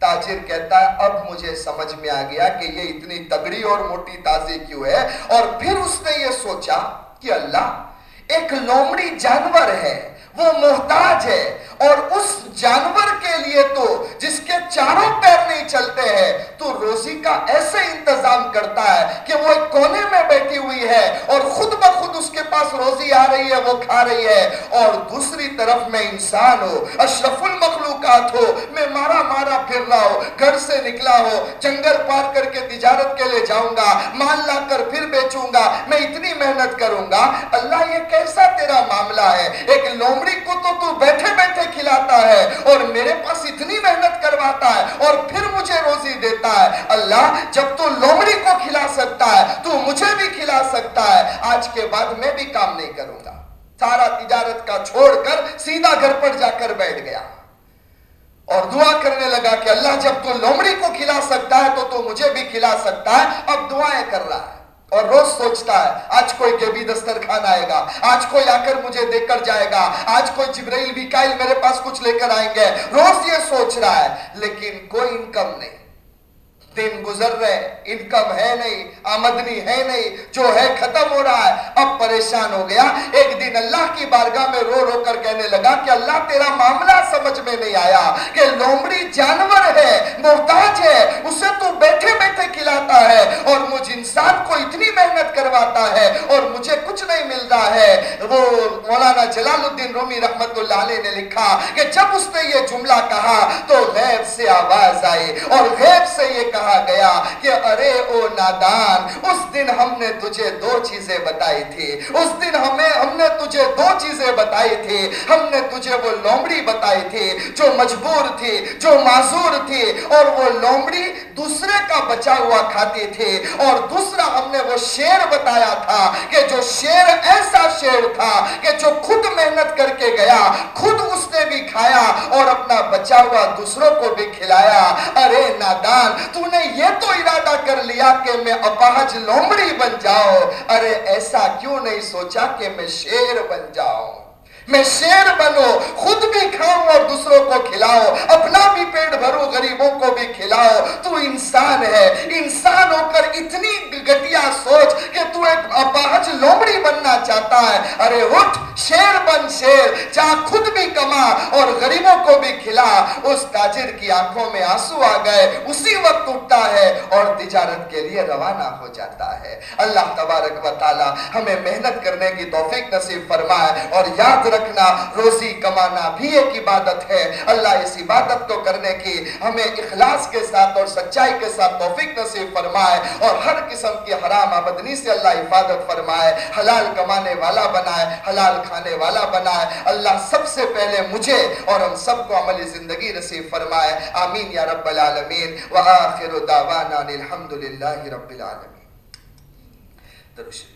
تاجر کہتا ہے، اب مجھے سمجھ میں آ گیا کہ یہ اتنی تگڑی اور موٹی تازی کیوں ہے؟ اور پھر اس نے یہ سوچا کہ اللہ، ایک لومڑی جانور ہے۔ وہ محتاج ہے اور اس جانور کے لیے تو جس کے چاروں پیر نہیں چلتے ہیں، تو روزی کا ایسے انتظام کرتا ہے کہ وہ ایک کونے میں بیٹھی ہوئی ہے اور خود بخود اس کے پاس روزی آ رہی ہے، وہ کھا رہی ہے۔ اور دوسری طرف میں انسان ہو، اشرف المخلوقات ہو، میں مارا مارا پھر رہا ہو، گھر سے نکلا ہو، جنگل پار کر کے تجارت کے لیے جاؤں گا، مال لا کر پھر بیچوں گا، میں اتنی محنت کروں گا۔ اللہ یہ کیسا تیرا معاملہ ہے؟ ایک لومڑی کو تو تو بیٹھے بیٹھے کھلاتا ہے اور میرے پاس اتنی محنت کرواتا ہے اور پھر مجھے روزی دیتا ہے۔ اللہ، جب تو لومڑی کو کھلا سکتا ہے، تو مجھے بھی کھلا سکتا ہے۔ آج کے بعد میں بھی کام نہیں کروں گا۔ سارا تجارت کا چھوڑ کر سیدھا گھر پر جا کر بیٹھ گیا۔ اور دعا کرنے لگا کہ اللہ، جب تو لومڑی کو کھلا سکتا ہے، تو تو مجھے بھی کھلا سکتا ہے۔ اب دعائیں کر رہا ہے۔ اور روز سوچتا ہے، آج کوئی گیبی دستر کھان آئے گا، آج کوئی آ کر مجھے دیکھ کر جائے گا، آج کوئی جبرائیل بیکائل میرے پاس کچھ لے کر آئیں گے۔ روز یہ سوچ رہا ہے، لیکن کوئی انکم نہیں۔ دن گزر رہے انکم ہے نہیں، آمدنی ہے نہیں جو ہے ختم ہو رہا ہے۔ اب پریشان ہو گیا۔ ایک دن اللہ کی بارگاہ میں رو رو کر کہنے لگا کہ اللہ تیرا معاملہ سمجھ میں نہیں آیا کہ لومڑی جانور ہے، محتاج ہے، اسے تو بیٹھے بیٹھے کھلاتا ہے اور مجھ انسان کو اتنی محنت کرواتا ہے اور مجھے کچھ نہیں مل رہا ہے۔ وہ مولانا جلال الدین رومی رحمت اللہ علیہ نے لکھا کہ جب اس نے یہ جملہ کہا تو غیب سے آواز آئی اور غیب سے یہ کہا کہا گیا کہ ارے او نادان، اس دن ہم نے تجھے دو چیزیں بتائی تھی۔ اس دن ہمیں ہم نے تجھے دو چیزیں بتائی تھی۔ ہم نے تجھے وہ لومڑی بتائی تھی جو مجبور تھی، جو معذور تھی۔ اور وہ لومڑی دوسرے کا بچا ہوا کھاتی تھی۔ اور دوسرا ہم نے وہ شیر بتایا تھا کہ جو شیر ایسا شیر تھا کہ جو خود محنت کر کے گیا، خود اس نے بھی کھایا اور اپنا بچا ہوا دوسروں کو بھی کھلایا۔ ارے نادان، تو نے یہ تو ارادہ کر لیا کہ میں اپاہج لومڑی بن جاؤ ارے ایسا کیوں نہیں سوچا کہ میں شیر بن جاؤں؟ میں شیر بنو، خود بھی کھاؤں اور دوسروں کو کھلاؤ اپنا بھی پیٹ بھرو غریبوں کو بھی کھلاؤ تو انسان ہے، انسان ہو کر اتنی گٹیا سوچ کہ تو ایک اپاہج لومڑی بننا چاہتا ہے۔ ارے اٹھ، شیر بن شیر، جا خود بھی کما اور غریبوں کو بھی کھلا۔ اس تاجر کی آنکھوں میں آنسو آ گئے، اسی وقت اٹھتا ہے اور تجارت کے لیے روانہ ہو جاتا ہے۔ اللہ تبارک و تعالی ہمیں محنت کرنے کی توفیق نصیب فرمائے اور یاد رکھ رکھنا روزی کمانا بھی ایک عبادت ہے۔ اللہ اس عبادت کو کرنے کی ہمیں اخلاص کے ساتھ اور سچائی کے ساتھ توفیق نصیب فرمائے اور ہر قسم کی حرام آمدنی سے اللہ حفاظت فرمائے، حلال کمانے والا بنائے، حلال کھانے والا بنائے۔ اللہ سب سے پہلے مجھے اور ہم سب کو عملی زندگی نصیب فرمائے۔ آمین یا رب العالمین۔ وآخر دعوانا الحمدللہ رب العالمین۔ درشن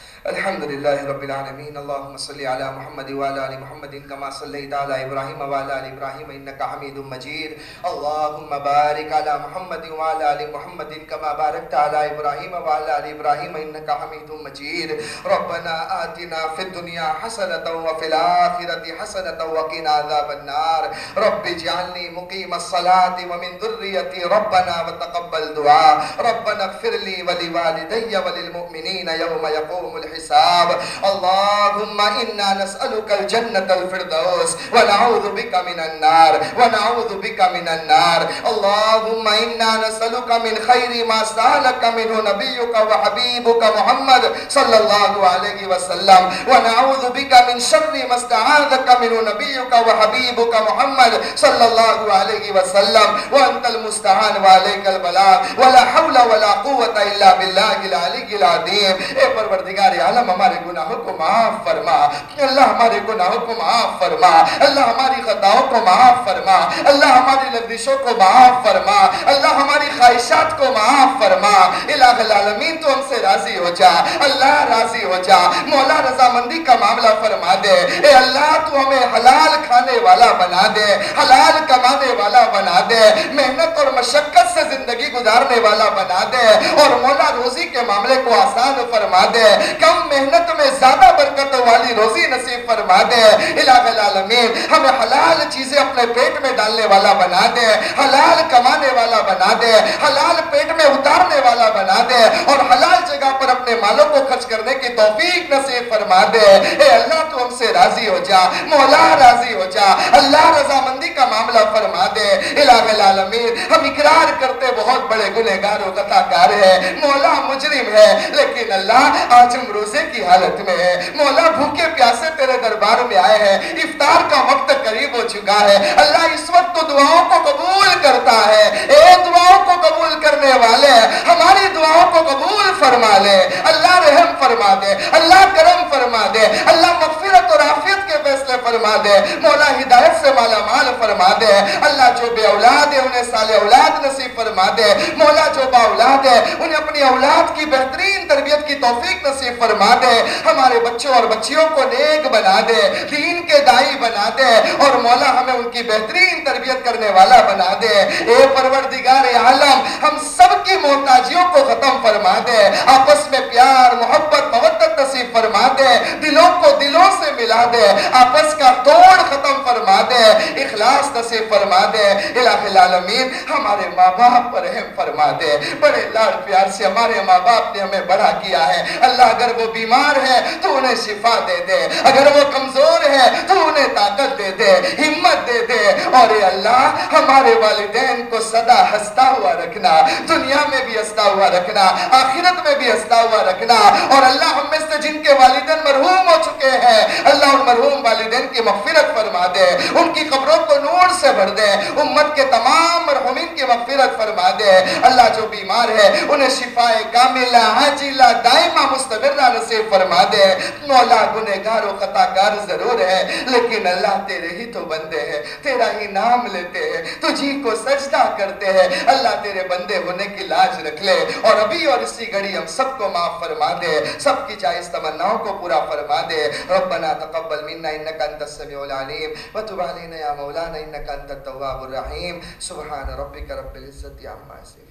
الحمد لله رب العالمين اللهم صل على محمد وعلى ال محمد كما صليت على ابراهيم وعلى ال ابراهيم انك حميد مجيد اللهم بارك على محمد وعلى ال محمد كما باركت على ابراهيم وعلى ال ابراهيم انك حميد مجيد ربنا آتنا في الدنيا حسنه وفي الاخره حسنه وقنا عذاب النار۔ رب اجعلني مقيم الصلاه ومن ذريتي ربنا وتقبل دعاء ربنا اغفر لي ولوالدي وللمؤمنين يوم يقوم الحساب۔ الحساب. اللهم إنا نسألك الجنة الفردوس، ونعوذ بك من النار، ونعوذ بك من النار. اللهم إنا نسألك من خير ما سألك منه نبيك وحبيبك محمد صلى الله عليه وسلم. ونعوذ بك من شر ما استعاذك منه نبيك وحبيبك محمد صلى الله عليه وسلم. وأنت المستعان وعليك البلاغ ولا حول ولا قوة إلا بالله العلي العظيم. اے پروردگار عالم، ہمارے گناہوں کو معاف فرما۔ اللہ ہمارے گناہوں کو معاف فرما۔ اللہ ہماری خطاؤں کو معاف فرما۔ اللہ ہماری لگزشوں کو معاف فرما۔ اللہ ہماری خواہشات کو معاف فرما۔ الہ العالمین، تو ہم سے راضی ہو جا۔ اللہ راضی ہو جا۔ مولا رضامندی کا معاملہ فرما دے۔ اے اللہ، تو ہمیں حلال کھانے والا بنا دے۔ حلال کمانے والا بنا دے۔ محنت اور مشقت سے زندگی گزارنے والا بنا دے۔ اور مولا روزی کے معاملے کو آسان فرما دے۔ کہ کم محنت میں زیادہ برکت والی روزی نصیب فرما دے۔ الہ العالمین، ہمیں حلال چیزیں اپنے پیٹ میں ڈالنے والا بنا دے۔ حلال کمانے والا بنا دے۔ حلال پیٹ میں اتارنے والا بنا دے۔ اور حلال جگہ پر اپنے مالوں کو خرچ کرنے کی توفیق نصیب فرما دے۔ اے اللہ، تو ہم سے راضی ہو جا۔ مولا راضی ہو جا۔ اللہ رضامندی کا معاملہ فرما دے۔ الہ العالمین، ہم اقرار کرتے بہت بڑے گنہگار و قطع کار ہے مولا مجرم ہے، لیکن اللہ آج ہم روزے کی حالت میں ہے۔ مولا بھوکے پیاسے تیرے دربار میں آئے ہیں۔ افطار کا وقت قریب ہو چکا ہے۔ اللہ اس وقت تو دعاؤں کو قبول کرتا ہے۔ اے دعاؤں کو قبول کرنے والے، ہماری دعاؤں کو قبول فرما لے۔ اللہ رحم فرما دے۔ اللہ کرم فرما دے۔ اللہ مغفرت اور عافیت کے فیصلے فرما دے۔ مولا ہدایت سے مالا مال فرما دے۔ اللہ جو بے اولاد ہے، انہیں سال اولاد نصیب فرما دے۔ مولا جو با اولاد ہے، انہیں اپنی اولاد کی بہترین تربیت کی توفیق نصیب فرما دے، ہمارے بچوں اور بچیوں کو نیک بنا دے، دین کے دائی بنا دے، اور مولا ہمیں ان کی بہترین تربیت کرنے والا بنا دے۔ اے پروردگار عالم، ہم سب کی محتاجیوں کو ختم فرما دے۔ آپس میں پیار، محبت محبت نصیب فرما دے، دلوں کو دلوں سے ملا دے، آپس کا توڑ ختم فرما دے، اخلاص نصیب فرما دے۔ الہ العالمین، ہمارے ماں باپ پر رحم فرما دے۔ بڑے لاڑ پیار سے ہمارے ماں باپ نے ہمیں بڑا کیا ہے۔ اللہ اگر وہ بیمار ہے تو انہیں شفا دے دے۔ اگر وہ کمزور ہے تو انہیں طاقت دے دے، ہمت دے دے۔ اور اے اللہ، ہمارے والدین کو صدا ہستا ہوا رکھنا، دنیا میں بھی ہستا ہوا رکھنا، آخرت میں بھی ہستا ہوا رکھنا۔ اور اللہ ہم میں سے جن کے والدین مرحوم ہو چکے ہیں، اللہ ان مرحوم والدین کی مغفرت فرما دے، ان کی قبروں کو نور سے بھر دے، امت کے تمام مرحومین کی مغفرت فرما دے۔ اللہ جو بیمار ہے، انہیں شفا کاملہ، عاجلہ، دائمہ مستمرہ نصیب فرما دے۔ مولا گنہگار و خطا کار ضرور ہے، لیکن اللہ تیرے ہی تو بندے ہیں، تیرا ہی نام لیتے ہیں تجھی کو سجدہ کرتے ہیں۔ اللہ تیرے بندے ہونے کی لاج رکھ لے، اور ابھی اور اسی گھڑی ہم سب کو معاف فرما دے۔ سب کی اس تمناؤں کو پورا فرما دے۔ ربنا تقبل منا انك انت السميع العليم وتب علينا يا مولانا انك انت التواب الرحيم سبحان ربك رب العزه عما يصفون